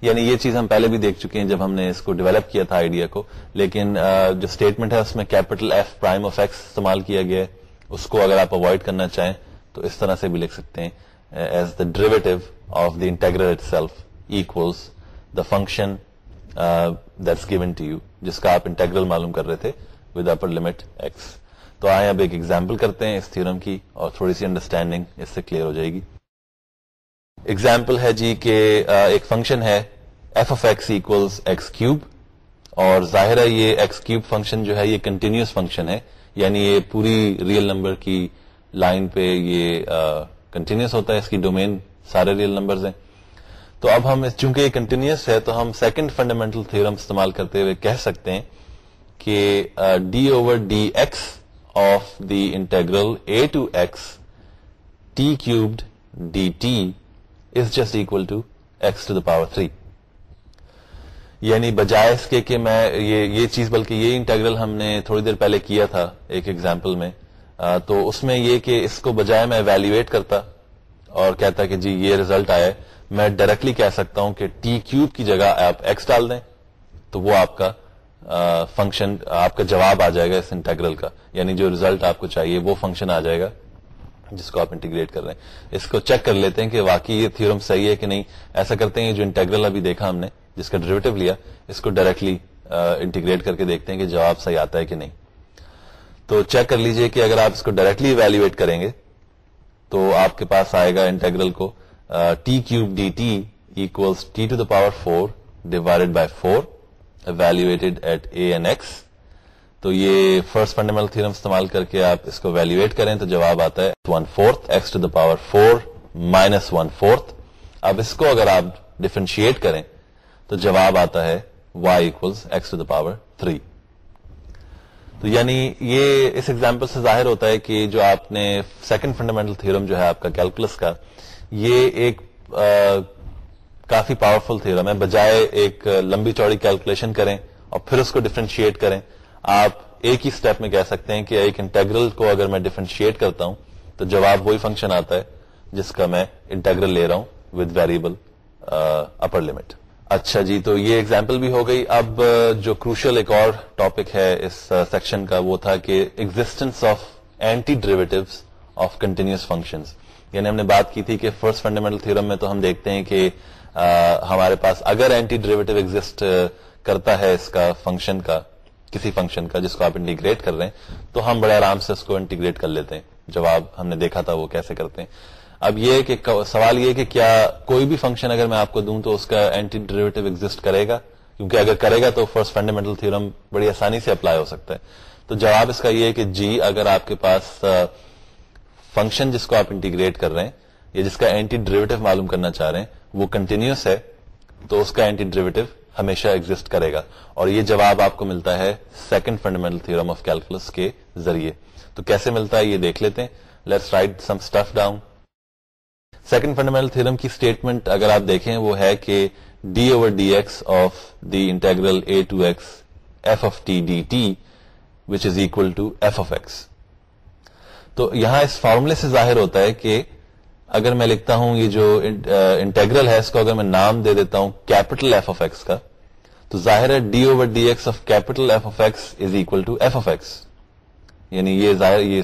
یعنی یہ چیز ہم پہلے بھی دیکھ چکے ہیں جب ہم نے اس کو ڈیولپ کیا تھا آئیڈیا کو۔ لیکن جو اسٹیٹمنٹ ہے، اس میں capital F prime of x استعمال کیا گیا ہے۔ اس کو اگر آپ اوائڈ کرنا چاہیں تو اس طرح سے بھی لکھ سکتے ہیں as the derivative of the integral itself equals the function that's given to you جس کا آپ انٹیگرل معلوم کر رہے تھے ود اپر لمٹ ایکس تو آئے اب ایک ایگزامپل کرتے ہیں اس تھیورم کی اور تھوڑی سی انڈرسٹینڈنگ اس سے کلیئر ہو جائے گی۔ ایگزامپل ہے جی کہ uh, ایک فنکشن ہے f of x equals x cube اور ظاہر ہے یہ ایکس کیوب فنکشن جو ہے، یہ کنٹینیوس فنکشن ہے یعنی یہ پوری ریئل نمبر کی لائن پہ یہ کنٹینیوس ہوتا ہے، اس کی ڈومین سارے ریئل نمبرز ہیں۔ تو اب ہم چونکہ یہ کنٹینیوس ہے، تو ہم سیکنڈ فنڈامنٹل تھورم استعمال کرتے ہوئے کہہ سکتے ہیں کہ d over d x of the integral a to x t cubed d t is just equal to x to the power three یعنی بجائے اس کے کہ میں، یہ یہ چیز بلکہ یہ انٹرگرل ہم نے تھوڑی دیر پہلے کیا تھا، ایک ایگزامپل میں۔ تو اس میں یہ کہ اس کو بجائے میں ایویلویٹ کرتا اور کہتا کہ جی یہ ریزلٹ آیا میں ڈائریکٹلی کہہ سکتا ہوں کہ ٹی کیوب کی جگہ آپ ایکس ڈال دیں تو وہ آپ کا فنکشن آپ کا جواب آ جائے گا اس انٹیگرل کا۔ یعنی جو ریزلٹ آپ کو چاہیے وہ فنکشن آ جائے گا جس کو آپ انٹیگریٹ کر رہے ہیں۔ اس کو چیک کر لیتے ہیں کہ واقعی یہ تھیورم صحیح ہے کہ نہیں۔ ایسا کرتے ہیں جو انٹیگرل ابھی دیکھا ہم نے، جس کا ڈریویٹو لیا، اس کو ڈائریکٹلی انٹیگریٹ کر کے دیکھتے ہیں کہ جواب صحیح آتا ہے کہ نہیں۔ تو چیک کر لیجیے کہ اگر آپ اس کو ڈائریکٹلی ایویلویٹ کریں گے، تو آپ کے پاس آئے گا انٹیگرل کو t cube d t equals t to the power four divided by four evaluated at a and x تو یہ فرسٹ فنڈامنٹل تھرم استعمال کر کے آپ اس کو ویلویٹ کریں تو جواب آتا ہے one fourth x to the power four minus one fourth اب اس کو اگر آپ ڈفرینشیٹ کریں تو جواب آتا ہے y equal x to the power three تو یعنی یہ اس ایگزامپل سے ظاہر ہوتا ہے کہ جو آپ نے سیکنڈ فنڈامنٹل تھیورم جو ہے آپ کا کیلکولس کا، یہ ایک کافی پاورفل تھیورم ہے۔ بجائے ایک لمبی چوڑی کیلکولیشن کریں اور پھر اس کو ڈفرینشیٹ کریں، آپ ایک ہی اسٹیپ میں کہہ سکتے ہیں کہ ایک انٹیگرل کو اگر میں ڈفرینشیٹ کرتا ہوں، تو جواب وہی فنکشن آتا ہے جس کا میں انٹیگرل لے رہا ہوں ود ویریبل اپر لمٹ اچھا جی تو یہ اگزامپل بھی ہو گئی۔ اب جو کروشل ایک اور ٹاپک ہے اس سیکشن کا، وہ تھا کہ existence of anti derivative of continuous function یعنی ہم نے بات کی تھی کہ فرسٹ فنڈامنٹل تھورم میں تو ہم دیکھتے ہیں کہ ہمارے پاس اگر اینٹی ڈریویٹو ایگزٹ کرتا ہے اس کا فنکشن کا، کسی فنکشن کا، جس کو آپ انٹیگریٹ کر رہے ہیں، تو ہم بڑے آرام سے اس کو انٹیگریٹ کر لیتے ہیں۔ جواب ہم نے دیکھا تھا وہ کیسے کرتے ہیں۔ اب یہ کہ سوال یہ کہ کیا کوئی بھی فنکشن اگر میں آپ کو دوں تو اس کا اینٹی ڈریویٹو ایگزٹ کرے گا؟ کیونکہ اگر کرے گا تو فرسٹ فنڈامنٹل تھورم بڑی آسانی سے اپلائی ہو سکتا ہے۔ تو جواب اس کا یہ ہے کہ جی اگر آپ کے پاس فنکشن جس کو آپ انٹیگریٹ کر رہے ہیں یا جس کا اینٹی ڈریویٹو معلوم کرنا چاہ رہے ہیں، وہ کنٹینیوس ہے، تو اس کا اینٹی ڈریویٹو ہمیشہ ایگزٹ کرے گا۔ اور یہ جواب آپ کو ملتا ہے second fundamental theorem of calculus کے ذریعے۔ تو کیسے ملتا ہے یہ دیکھ لیتے ہیں۔ Let's write some stuff down second fundamental theorem کی اسٹیٹمنٹ اگر آپ دیکھیں وہ ہے کہ d over d x of the integral a to x f of t d t which is equal to f of x تو یہاں اس فارمولے سے ظاہر ہوتا ہے کہ اگر میں لکھتا ہوں یہ جو انٹیگرل ہے، اس کو اگر میں نام دے دیتا ہوں کیپٹل ایف آف ایکس کا، تو ظاہر ہے d over d x of capital F of x is equal to f of x یعنی یہ ظاہر، یہ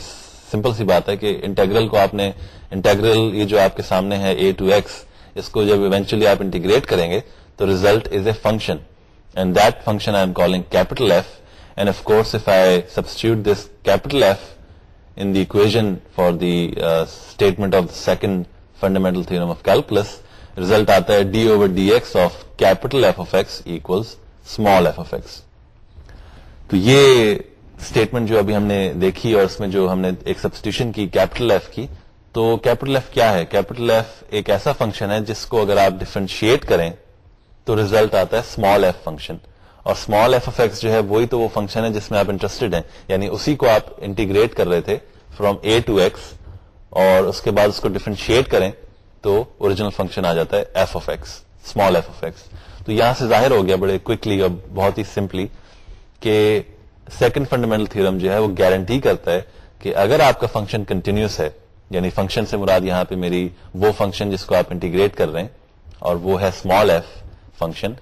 سمپل سی بات ہے کہ انٹیگرل کو آپ نے انٹیگرل یہ جو آپ کے سامنے ہے اے ٹو ایکس اس کو جب ایونچولی آپ انٹیگریٹ کریں گے، تو result is a function and that function I'm calling capital F and of course if I substitute this capital F in the equation for the statement of the second fundamental theorem of calculus result آتا ہے d over d x of capital F of x equals small f of x تو یہ statement جو ابھی ہم نے دیکھی اور اس میں جو ہم نے ایک سبسٹیوشن کی کیپٹل ایف کی، تو کیپٹل ایف کیا ہے؟ کیپٹل ایف ایک ایسا فنکشن ہے جس کو اگر آپ ڈفرینشیٹ کریں، تو ریزلٹ آتا ہے اسمال ایف فنکشن اور اسمال ایف اف ایکس جو ہے، وہی تو وہ فنکشن ہے جس میں آپ انٹرسٹڈ ہیں. یعنی اسی کو آپ انٹیگریٹ کر رہے تھے فرام اے ٹو ایکس اور اس کے بعد اس کو ڈفرینشیٹ کریں، تو اوریجنل فنکشن آ جاتا ہے f of x small f of x تو یہاں سے ظاہر ہو گیا بڑے کوکلی اور بہت ہی سمپلی کہ سیکنڈ فنڈامنٹل تھرم جو ہے وہ گارنٹی کرتا ہے کہ اگر آپ کا فنکشن کنٹینیوس ہے یعنی فنکشن سے مراد یہاں پہ میری وہ فنکشن جس کو آپ انٹیگریٹ کر رہے ہیں اور وہ ہے اسمال ایف فنکشن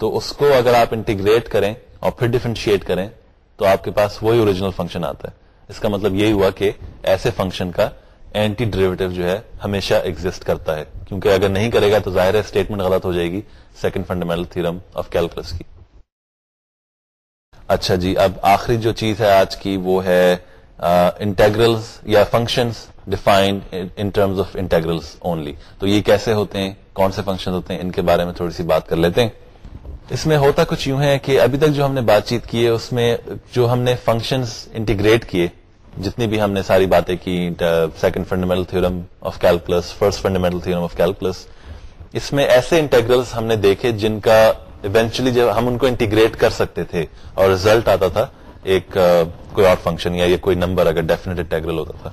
تو اس کو اگر آپ انٹیگریٹ کریں اور پھر ڈیفرینشیٹ کریں، تو آپ کے پاس وہی اوریجنل فنکشن آتا ہے. اس کا مطلب یہی ہوا کہ ایسے فنکشن کا اینٹی ڈریویٹو جو ہے ہمیشہ ایگزٹ کرتا ہے. کیونکہ اگر نہیں کرے گا تو ظاہر ہے اسٹیٹمنٹ غلط ہو جائے گی. Second fundamental theorem of calculus کی. اچھا جی اب آخری جو چیز ہے آج کی وہ ہے انٹیگرلز یا functions defined in terms of integrals only تو یہ کیسے ہوتے ہیں؟ کون سے فنکشن ہوتے ہیں؟ ان کے بارے میں تھوڑی سی بات کر لیتے ہیں۔ اس میں ہوتا کچھ یوں ہے کہ ابھی تک جو ہم نے بات چیت کی ہے، اس میں جو ہم نے فنکشنز انٹیگریٹ کیے، جتنی بھی ہم نے ساری باتیں کی second fundamental theorem of calculus first fundamental theorem of calculus اس میں ایسے انٹیگرلس ہم نے دیکھے جن کا ایونچولی جب ہم ان کو انٹیگریٹ کر سکتے تھے اور ریزلٹ آتا تھا، ایک کوئی اور فنکشن یا یہ کوئی نمبر اگر ڈیفینیٹ انٹیگرل ہوتا تھا۔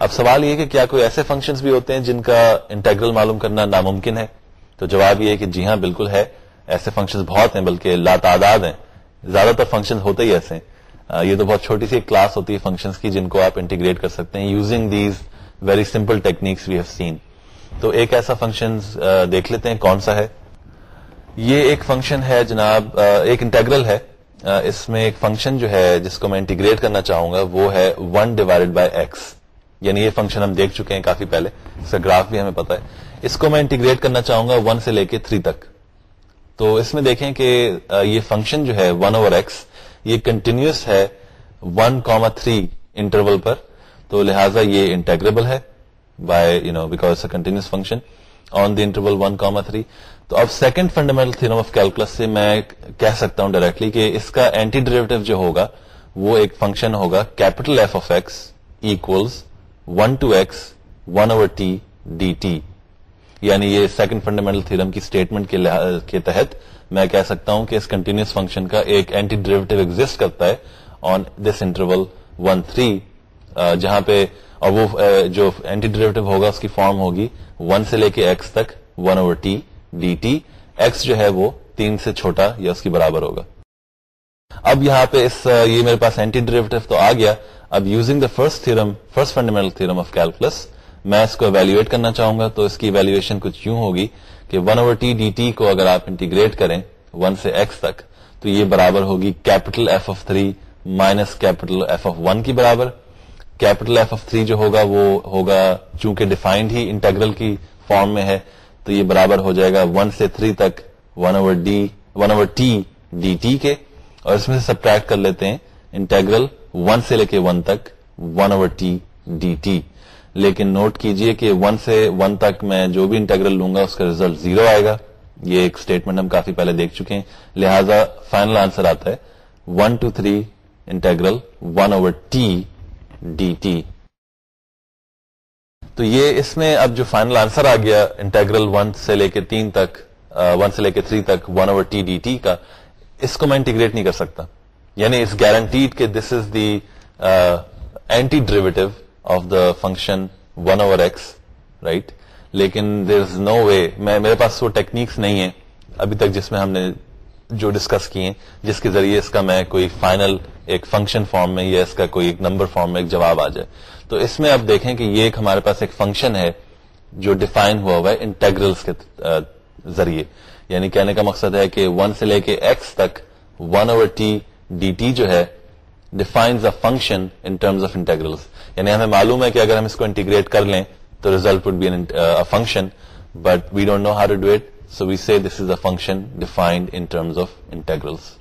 اب سوال یہ کہ کیا کوئی ایسے فنکشنز بھی ہوتے ہیں جن کا انٹیگرل معلوم کرنا ناممکن ہے؟ تو جواب یہ ہے کہ جی ہاں بالکل ہے۔ ایسے فنکشن بہت ہیں، بلکہ لا تعداد ہیں۔ زیادہ تر فنکشن ہوتے ہی ایسے ہیں۔ یہ تو بہت چھوٹی سی ایک کلاس ہوتی ہے فنکشن کی جن کو آپ انٹیگریٹ کر سکتے ہیں using these very simple techniques we have seen تو ایک ایسا فنکشن دیکھ لیتے ہیں، کون سا ہے؟ یہ ایک فنکشن ہے جناب ایک انٹیگرل ہے۔ اس میں ایک فنکشن جو ہے، جس کو میں انٹیگریٹ کرنا چاہوں گا، وہ ہے ون ڈیوائڈ بائی ایکس یعنی یہ فنکشن ہم دیکھ چکے ہیں کافی پہلے، اس کا گراف بھی ہمیں پتا ہے۔ اس کو میں انٹیگریٹ کرنا چاہوں گا ون سے لے کے تھری تک۔ تو اس میں دیکھیں کہ یہ فنکشن جو ہے ون اوور ایکس یہ کنٹینیوس ہے ون کاما تھری انٹرول پر۔ تو لہٰذا یہ انٹیگریبل ہے by you know because continuous function on the interval one comma three تو اب second fundamental theorem of calculus سے میں کہہ سکتا ہوں ڈائریکٹلی کہ اس کا اینٹی ڈریویٹو جو ہوگا، وہ ایک فنکشن ہوگا capital F of x equals one to x one over t d t یعنی یہ سیکنڈ فنڈامنٹل تھرم کی اسٹیٹمنٹ کے تحت میں کہہ سکتا ہوں کہ اس کنٹینیوس فنکشن کا ایک اینٹی ڈریویٹو ایگزٹ کرتا ہے on this interval one three جہاں پہ اور وہ جو اینٹی ڈریویٹو ہوگا اس کی فارم ہوگی ون سے لے کے ایکس تک one over t d t x جو ہے وہ تین سے چھوٹا یا اس کی برابر ہوگا۔ اب یہاں پہ اس یہ میرے پاس اینٹی ڈریویٹو تو آ گیا۔ اب using the first theorem first fundamental theorem of calculus میں اس کو ایویلویٹ کرنا چاہوں گا۔ تو اس کی ایویلویشن کچھ یوں ہوگی کہ one over t d t کو اگر آپ انٹیگریٹ کریں ون سے ایکس تک، تو یہ برابر ہوگی capital F of three minus capital F of one کی برابر۔ کیپٹل ایف آف تھری جو ہوگا وہ ہوگا چونکہ ڈیفائنڈ ہی انٹرگرل کی فارم میں ہے۔ تو یہ برابر ہو جائے گا ون سے تھری تک، one over d, one over t d t کے، اور اس میں سے سبٹریکٹ کر لیتے ہیں انٹرگرل ون سے لے کے ون تک، one over t d t. لیکن نوٹ کیجیے کہ ون سے ون تک میں جو بھی انٹرگرل لوں گا، اس کا ریزلٹ زیرو آئے گا۔ یہ ایک اسٹیٹمنٹ ہم کافی پہلے دیکھ چکے ہیں۔ لہذا فائنل آنسر آتا ہے۔ One two three integral one over t d t. تو یہ اس میں اب جو فائنل آنسر آ گیا انٹرگرل ون سے لے کے تین تک ون سے لے کے تھری تک one over t d t کا، اس کو میں انٹیگریٹ نہیں کر سکتا. یعنی اس گارنٹیڈ کہ this is the antiderivative of the function one over x right لیکن دیر از نو وے میں، میرے پاس وہ ٹیکنیکس نہیں ہے ابھی تک جس میں ہم نے جو ڈسکس کیے جس کے ذریعے اس کا میں کوئی فائنل ایک فنکشن فارم میں یا اس کا کوئی ایک نمبر فارم میں ایک جواب آ جائے. تو اس میں اب دیکھیں کہ یہ ایک ہمارے پاس ایک فنکشن ہے جو ڈیفائن ہوا ہوا ہے انٹیگرلس کے ذریعے۔ یعنی کہنے کا مقصد ہے کہ ون سے لے کے ایکس تک one over t d t جو ہے defines a function in terms of integrals یعنی ہمیں معلوم ہے کہ اگر ہم اس کو انٹیگریٹ کر لیں تو result would be function but we don't know how to do it so we see this is a function defined in terms of integrals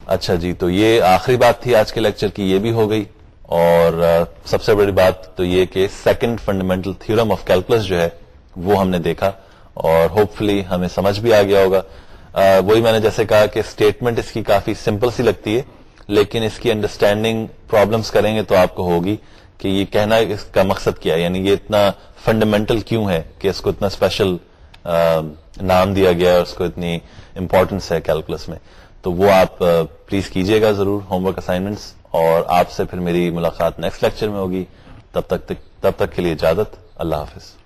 اچھا جی تو یہ آخری بات تھی آج کے لیکچر کی، یہ بھی ہو گئی۔ اور سب سے بڑی بات تو یہ کہ second fundamental theorem of calculus جو ہے، وہ ہم نے دیکھا اور ہوپ فلی ہمیں سمجھ بھی آ گیا ہوگا۔ وہی میں نے جیسے کہا کہ اسٹیٹمنٹ اس کی کافی سمپل سی لگتی ہے، لیکن اس کی انڈرسٹینڈنگ پرابلمس کریں گے تو آپ کو ہوگی کہ یہ کہنا اس کا مقصد کیا ہے۔ یعنی یہ اتنا فنڈامنٹل کیوں ہے کہ اس کو اتنا اسپیشل نام دیا گیا ہے اس کو اتنی امپورٹینس ہے کیلکولس میں۔ تو وہ آپ پلیز کیجیے گا ضرور ہوم ورک اسائنمنٹس اور آپ سے پھر میری ملاقات نیکسٹ لیکچر میں ہوگی. تب تک تب تک کے لیے اجازت. اللہ حافظ.